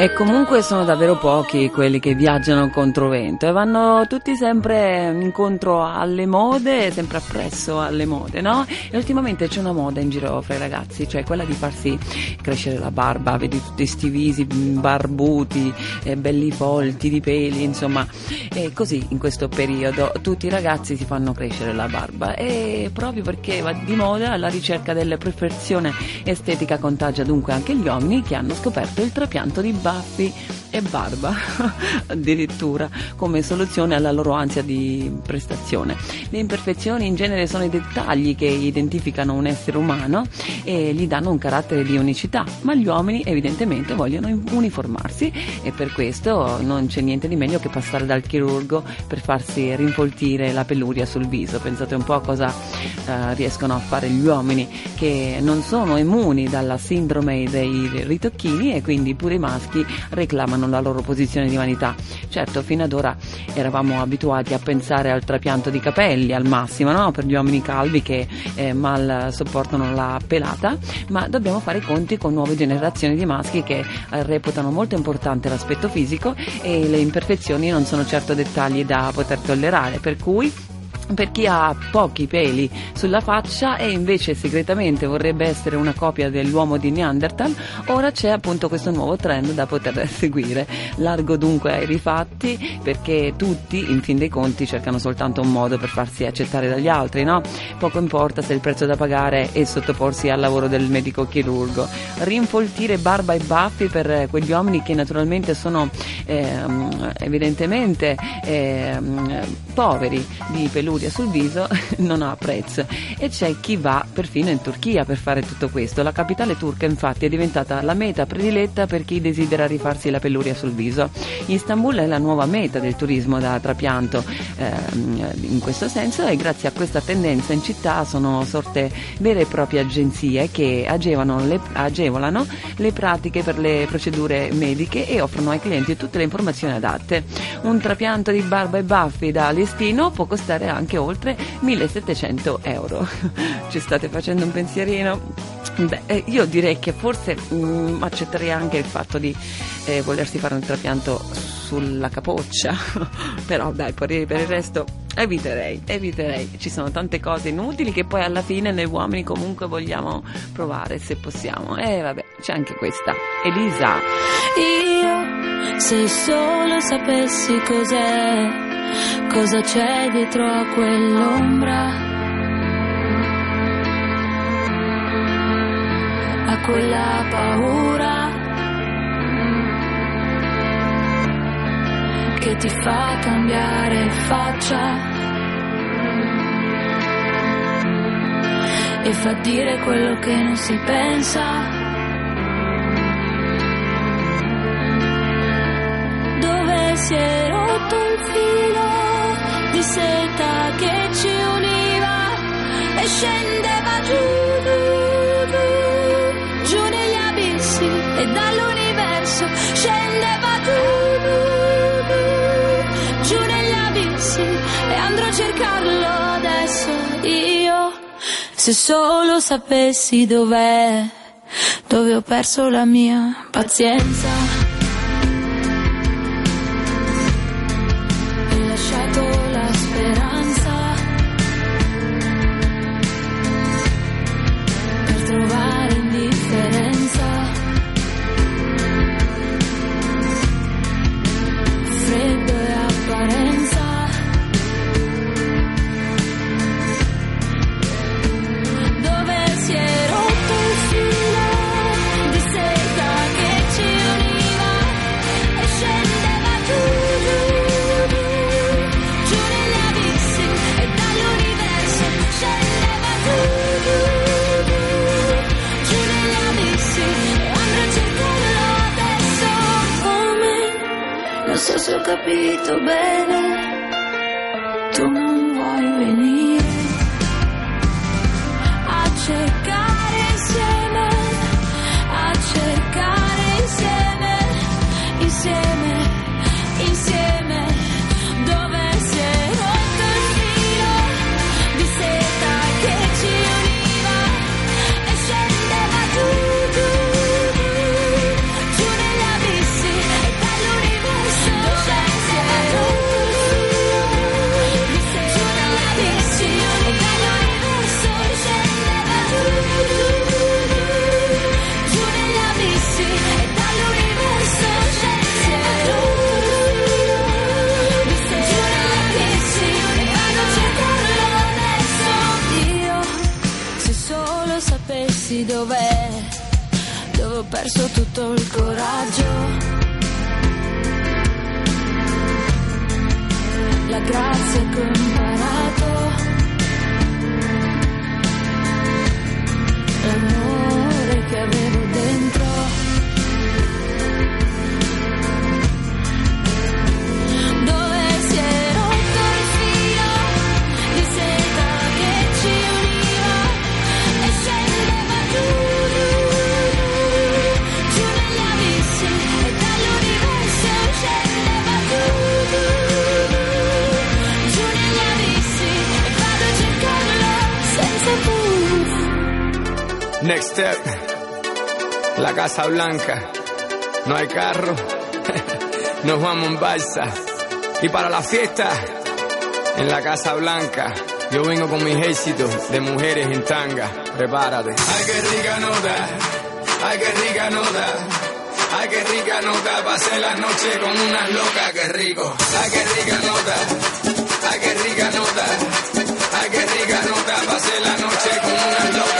E comunque sono davvero pochi quelli che viaggiano contro vento e vanno tutti sempre incontro alle mode, sempre appresso alle mode, no? E ultimamente c'è una moda in giro fra i ragazzi, cioè quella di farsi crescere la barba, vedi tutti sti visi barbuti, eh, belli folti di peli, insomma. E così in questo periodo tutti i ragazzi si fanno crescere la barba e proprio perché va di moda la ricerca della perfezione estetica contagia dunque anche gli uomini che hanno scoperto il trapianto di baffi e barba addirittura come soluzione alla loro ansia di prestazione. Le imperfezioni in genere sono i dettagli che identificano un essere umano e gli danno un carattere di unicità, ma gli uomini evidentemente vogliono uniformarsi e per questo non c'è niente di meglio che passare dal chirurgo per farsi rinfoltire la peluria sul viso. Pensate un po' a cosa eh, riescono a fare gli uomini che non sono immuni dalla sindrome dei ritocchini e quindi pure i maschi reclamano la loro posizione di vanità. Certo, fino ad ora eravamo abituati a pensare al trapianto di capelli al massimo, no? per gli uomini calvi che eh, mal sopportano la pelata, ma dobbiamo fare i conti con nuove generazioni di maschi che eh, reputano molto importante l'aspetto fisico e le imperfezioni non sono certo dettagli da poter tollerare, per cui per chi ha pochi peli sulla faccia e invece segretamente vorrebbe essere una copia dell'uomo di Neanderthal, ora c'è appunto questo nuovo trend da poter seguire. Largo dunque ai rifatti perché tutti, in fin dei conti, cercano soltanto un modo per farsi accettare dagli altri, no? Poco importa se il prezzo da pagare è sottoporsi al lavoro del medico chirurgo. Rinfoltire barba e baffi per quegli uomini che naturalmente sono ehm, evidentemente ehm, poveri di peluria sul viso non ha prezzo e c'è chi va perfino in Turchia per fare tutto questo. La capitale turca infatti è diventata la meta prediletta per chi desidera rifarsi la peluria sul viso. Istanbul è la nuova meta del turismo da trapianto ehm, in questo senso e grazie a questa tendenza in città sono sorte vere e proprie agenzie che le, agevolano le pratiche per le procedure mediche e offrono ai clienti tutte le informazioni adatte. Un trapianto di barba e baffi da listino può costare anche oltre 1700 euro. Ci state facendo un pensierino? Beh, eh, io direi che forse mm, accetterei anche il fatto di eh, volersi fare un trapianto sulla capoccia, però dai, per il, resto eviterei, eviterei. Ci sono tante cose inutili che poi alla fine noi uomini comunque vogliamo provare se possiamo. E vabbè, c'è anche questa. Elisa. Io, se solo sapessi cos'è, cosa c'è dietro a quell'ombra, a quella paura che ti fa cambiare faccia e fa dire quello che non si pensa. dove si è rotto il filo di seta che ci univa e scendeva giù, giù, giù, negli abissi e dall'universo scendeva giù, giù, giù negli abissi e andrò a cercarlo adesso io. Se solo sapessi dov'è dove ho perso la mia pazienza Casablanca. No hay carro. Nos vamos en balsa. Y para la fiesta, en la Casa Blanca. Yo vengo con mi ejército de mujeres en tanga. Prepárate. Ay, qué rica nota. Ay, qué rica nota. Ay, qué rica nota. Pasé la noche con una loca. Qué rico. Ay, qué rica nota. Ay, qué rica nota. Ay, qué rica nota. Pasé la noche con una loca.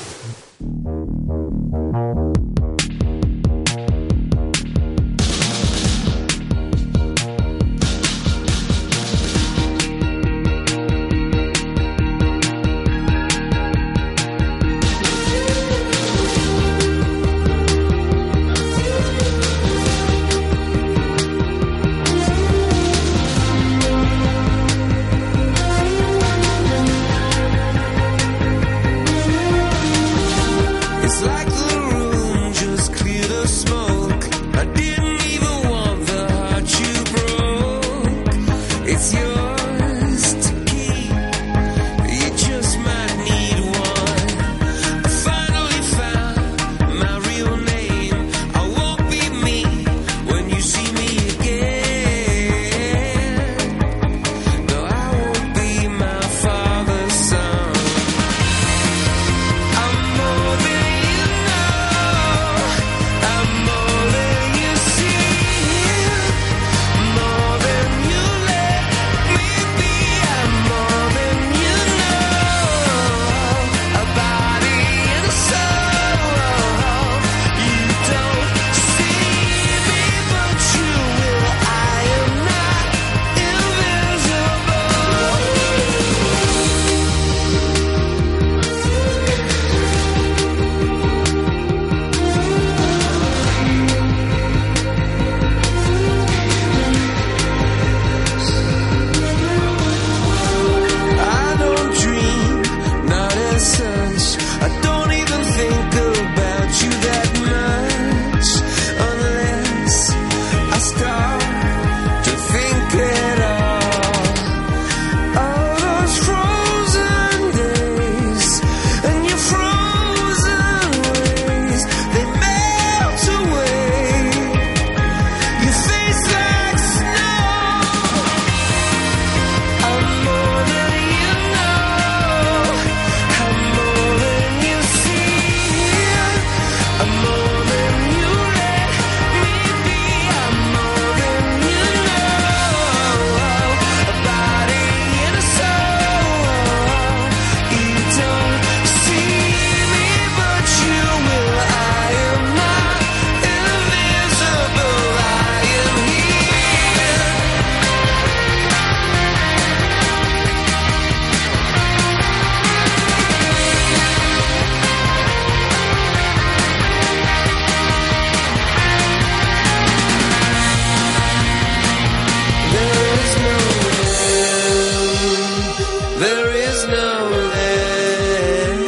Is no end.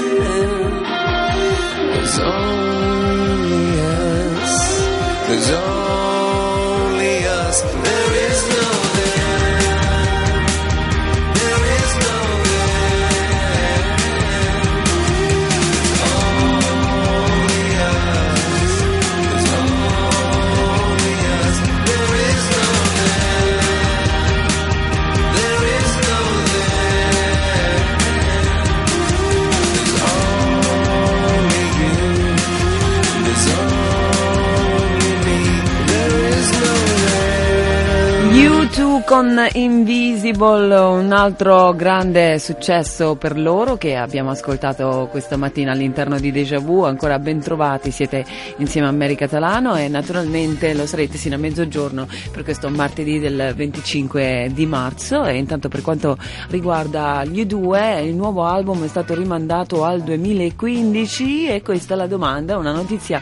There's only us. There's only con Invisible, un altro grande successo per loro che abbiamo ascoltato questa mattina all'interno di Deja Vu, ancora ben trovati, siete insieme a Mary Catalano e naturalmente lo sarete sino a mezzogiorno per questo martedì del 25 di marzo. E intanto per quanto riguarda gli U2 il nuovo album è stato rimandato al 2015 e questa è la domanda, una notizia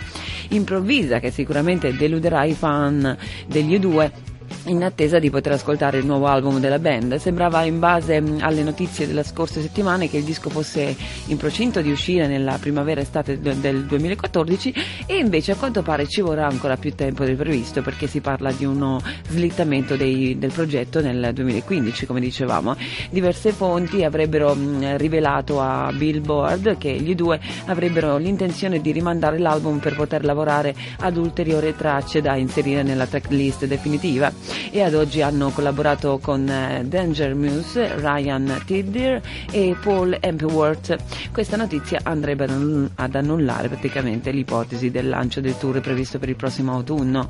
improvvisa che sicuramente deluderà i fan degli U2 in attesa di poter ascoltare il nuovo album della band. Sembrava in base mh, alle notizie della scorsa settimana che il disco fosse in procinto di uscire nella primavera-estate de- del 2014 e invece a quanto pare ci vorrà ancora più tempo del previsto perché si parla di uno slittamento dei- del progetto nel 2015 come dicevamo. Diverse fonti avrebbero mh, rivelato a Billboard che gli due avrebbero l'intenzione di rimandare l'album per poter lavorare ad ulteriori tracce da inserire nella tracklist definitiva e ad oggi hanno collaborato con eh, Danger Muse, Ryan Tidder e Paul Empworth. Questa notizia andrebbe ad annull- ad annullare praticamente l'ipotesi del lancio del tour previsto per il prossimo autunno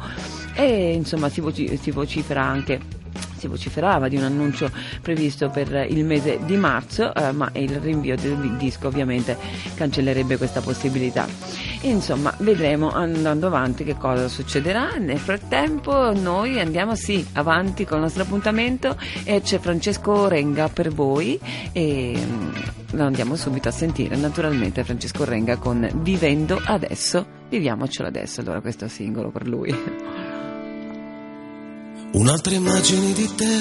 e insomma si vocifera anche si vociferava di un annuncio previsto per il mese di marzo, eh, ma il rinvio del disco ovviamente cancellerebbe questa possibilità. Insomma, vedremo andando avanti che cosa succederà. Nel frattempo noi andiamo sì avanti con il nostro appuntamento e c'è Francesco Renga per voi e mm, lo andiamo subito a sentire. Naturalmente Francesco Renga con Vivendo adesso, viviamocelo adesso. Allora questo singolo per lui. Un'altra immagine di te,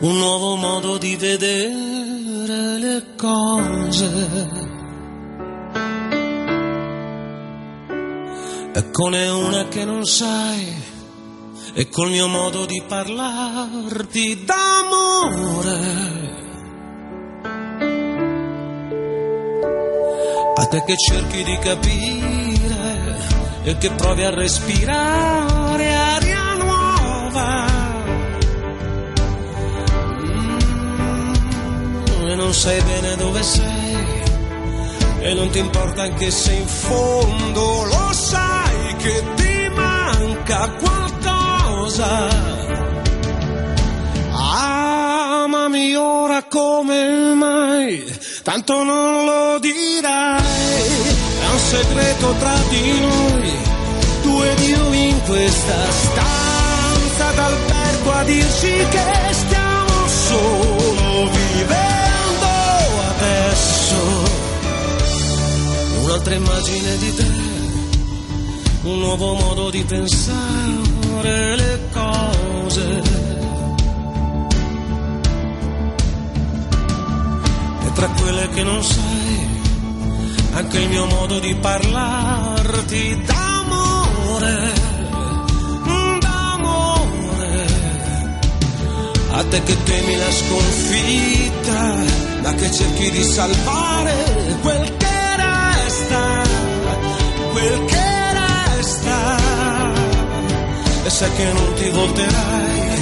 un nuovo modo di vedere le cose. Eccone una che non sai, e col mio modo di parlarti d'amore. A te che cerchi di capire e che provi a respirare non sai bene dove sei e non ti importa anche se in fondo lo sai che ti manca qualcosa. Amami ora come mai, tanto non lo dirai, è un segreto tra di noi, tu ed io in questa stanza d'albergo a dirci che un'altra immagine di te, un nuovo modo di pensare le cose. E tra quelle che non sai, anche il mio modo di parlarti d'amore, d'amore. A te che temi la sconfitta, ma che cerchi di salvare quel che resta, quel che resta. E sai che non ti volterai,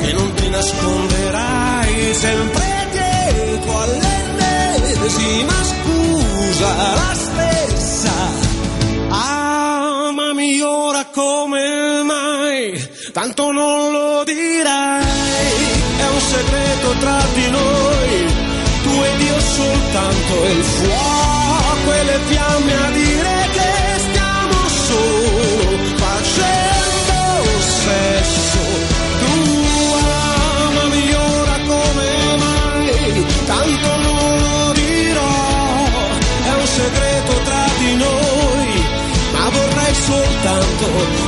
che non ti nasconderai sempre dietro all'ennesima scusa, la stessa. Amami ora come mai, tanto non lo dirai, è un segreto tra di noi tu ed io soltanto il fuoco e le fiamme a dire che stiamo solo facendo sesso. Tu amami ora come mai, tanto non lo dirò, è un segreto tra di noi, ma vorrei soltanto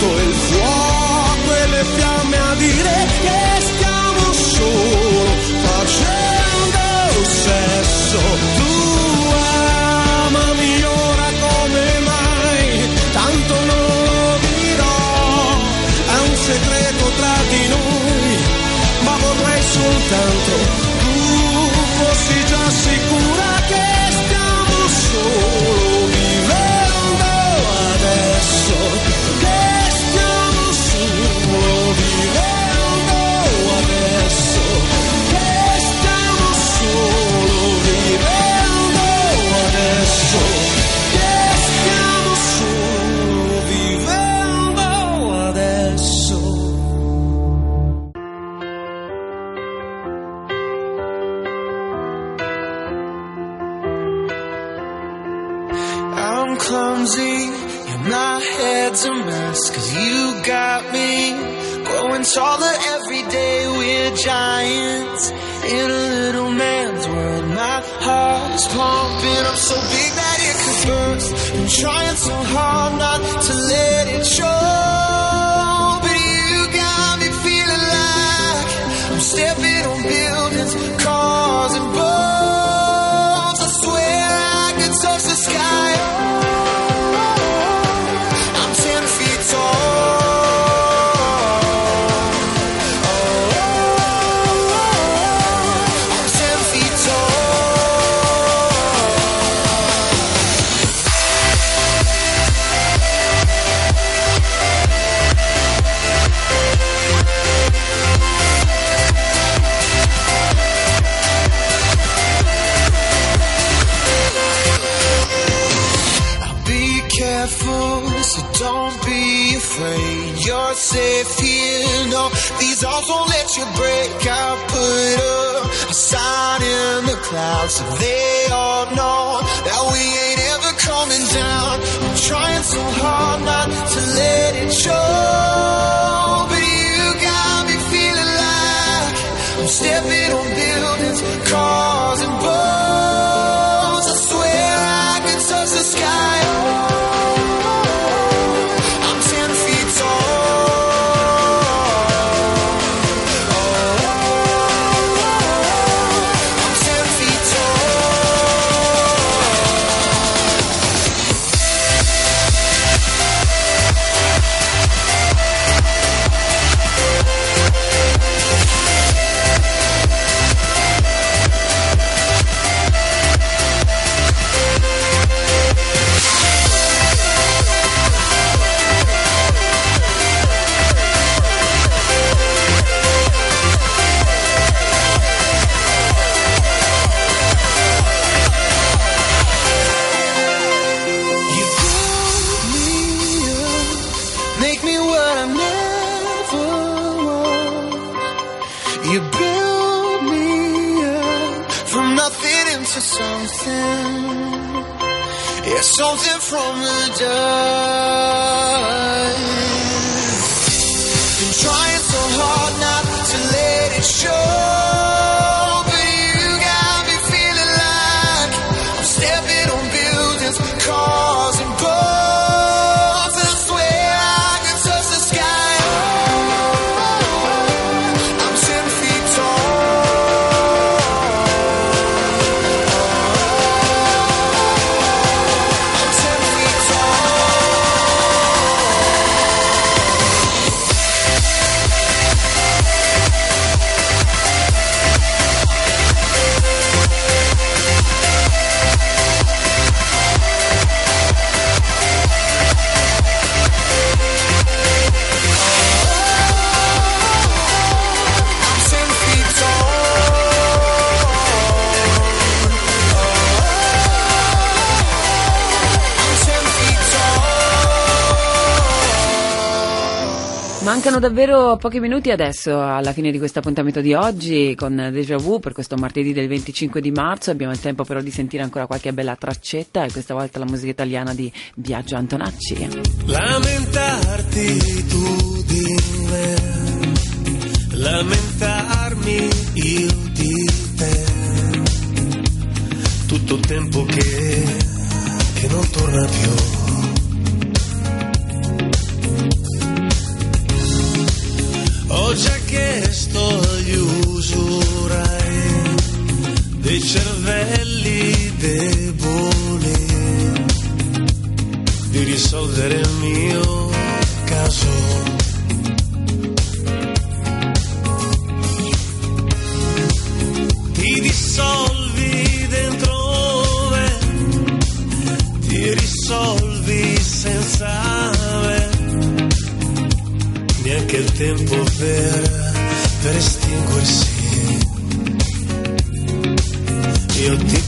el Mancano davvero pochi minuti adesso alla fine di questo appuntamento di oggi con Deja Vu per questo martedì del 25 di marzo. Abbiamo il tempo però di sentire ancora qualche bella traccetta e questa volta la musica italiana di Biagio Antonacci. Lamentarti tu di me, lamentarmi io di te. Tutto il tempo che, che non torna più Ho già chiesto agli usurai dei cervelli deboli di risolvere il mio caso. Ti dissolvi dentro me, ti risolvi senza neanche il tempo per, per estinguersi. Io ti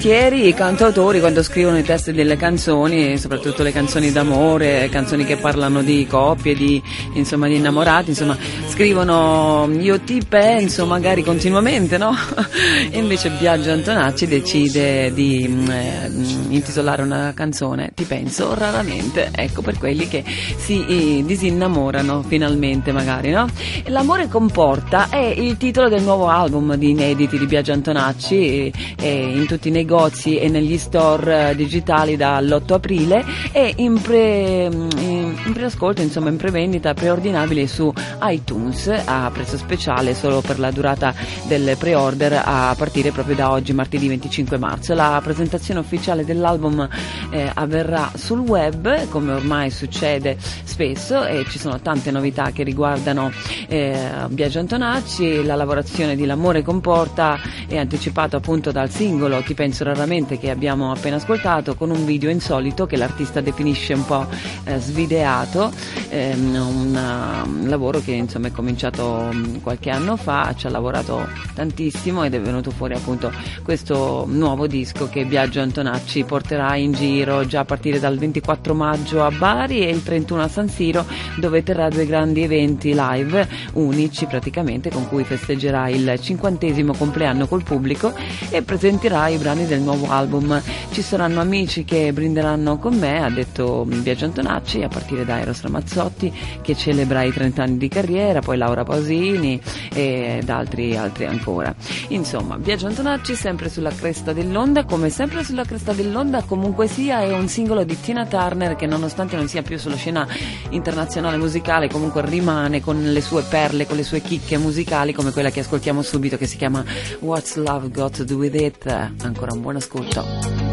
volentieri i cantautori quando scrivono i testi delle canzoni, soprattutto le canzoni d'amore, canzoni che parlano di coppie, di, insomma, di innamorati, insomma, scrivono io ti penso magari continuamente, no? E invece Biagio Antonacci decide di mm, eh, mm, intitolare una canzone Ti penso raramente, ecco per quelli che si eh, disinnamorano finalmente magari, no? L'amore comporta è il titolo del nuovo album di inediti di Biagio Antonacci eh, in tutti i negozi e negli store eh, digitali dall'8 aprile e in, pre, in, in preascolto, insomma in prevendita preordinabile su iTunes a prezzo speciale solo per la durata del pre-order a partire proprio da oggi, martedì 25 marzo. La presentazione ufficiale dell'album eh, avverrà sul web, come ormai succede spesso, e ci sono tante novità che riguardano eh, Biagio Antonacci, la lavorazione di L'amore comporta è anticipato appunto dal singolo Ti penso raramente che abbiamo appena ascoltato con un video insolito che l'artista definisce un po' eh, svideato, ehm, un lavoro che insomma è cominciato mh, qualche anno fa, ci ha lavorato tantissimo ed è venuto fuori appunto questo nuovo disco che Biagio Antonacci porterà in giro già a partire dal 24 maggio a Bari e il 31 a San Siro dove terrà due grandi eventi live unici praticamente con cui festeggerà il cinquantesimo compleanno col pubblico e presenterà i brani del nuovo album. Ci saranno amici che brinderanno con me, ha detto Biagio Antonacci, a partire da Eros Ramazzotti che celebra i 30 anni di carriera, c'era poi Laura Pausini ed altri, altri ancora. Insomma, Biagio Antonacci sempre sulla cresta dell'onda, come sempre sulla cresta dell'onda, comunque sia è un singolo di Tina Turner che nonostante non sia più sulla scena internazionale musicale, comunque rimane con le sue perle, con le sue chicche musicali come quella che ascoltiamo subito che si chiama What's Love Got to Do With It. Ancora un buon ascolto.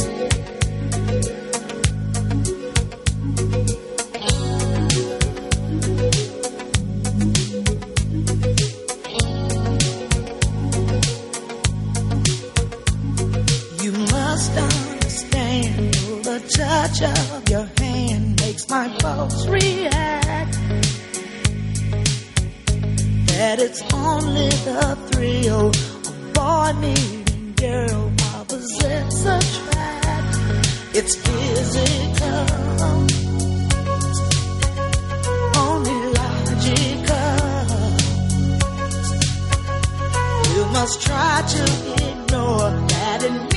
Touch of your hand makes my pulse react. That it's only the thrill of boy meeting girl opposites attract. It's physical, only logical. You must try to ignore that it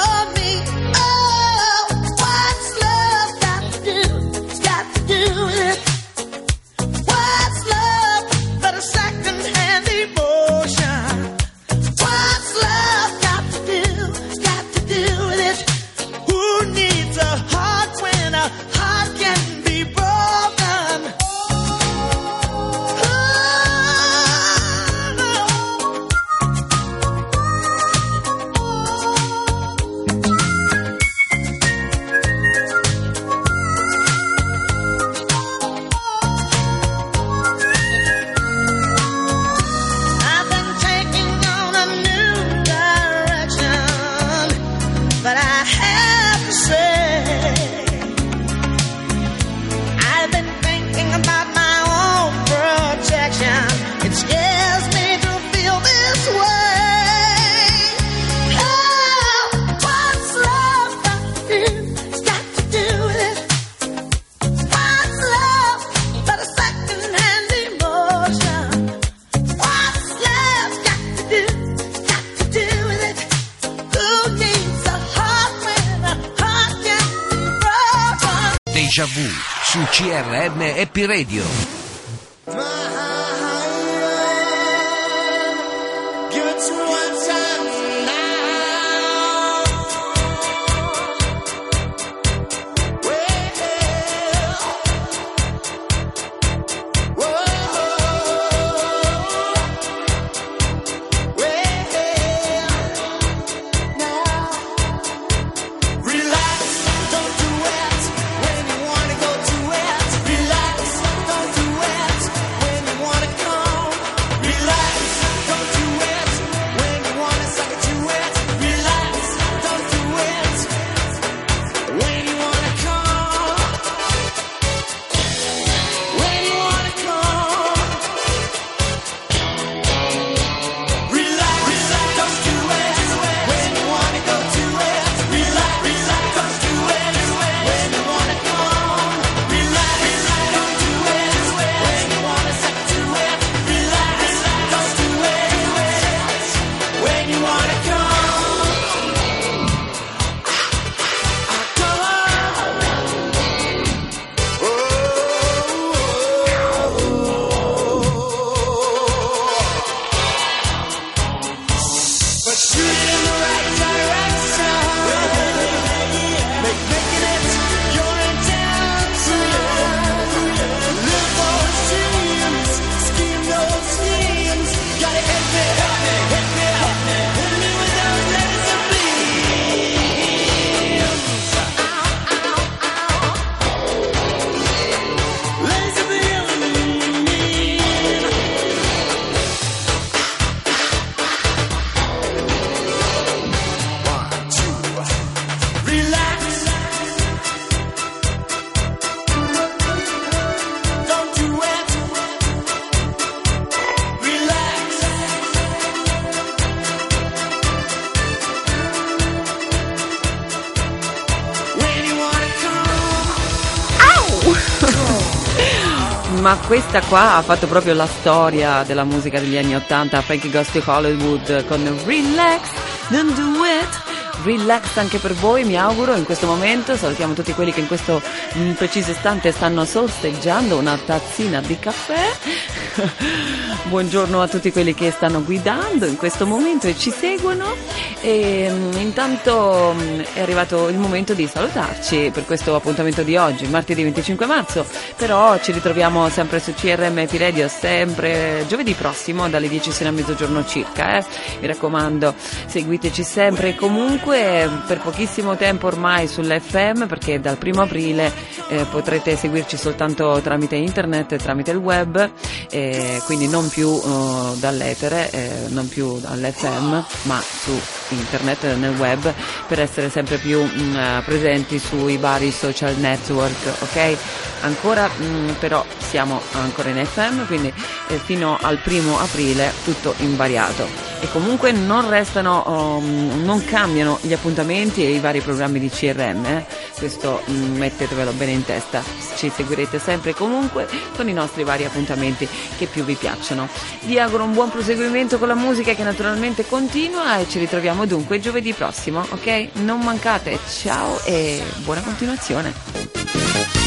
questa qua ha fatto proprio la storia della musica degli anni 80, Frankie Goes to Hollywood con Relax, don't do it. Relax anche per voi, mi auguro, in questo momento. Salutiamo tutti quelli che in questo mm, preciso istante stanno sorseggiando una tazzina di caffè. Buongiorno a tutti quelli che stanno guidando in questo momento e ci seguono. E, mm, intanto mm, è arrivato il momento di salutarci per questo appuntamento di oggi, martedì 25 marzo. Però ci ritroviamo sempre su CRM Radio, sempre giovedì prossimo dalle 10 sino a mezzogiorno circa. eh. Mi raccomando, seguiteci sempre e comunque per pochissimo tempo ormai sull'FM perché dal primo aprile eh, potrete seguirci soltanto tramite internet tramite il web, eh, quindi non più eh, dall'etere, eh, non più dall'FM, ma su internet, nel web, per essere sempre più mh, eh, presenti sui vari social network, ok? Ancora mh, però siamo ancora in FM, quindi eh, fino al primo aprile tutto invariato. E comunque non restano, um, non cambiano gli appuntamenti e i vari programmi di CRM, eh? questo mh, mettetevelo bene in testa, ci seguirete sempre comunque con i nostri vari appuntamenti che più vi piacciono. Vi auguro un buon proseguimento con la musica che naturalmente continua e ci ritroviamo dunque giovedì prossimo, ok? Non mancate, ciao e buona continuazione.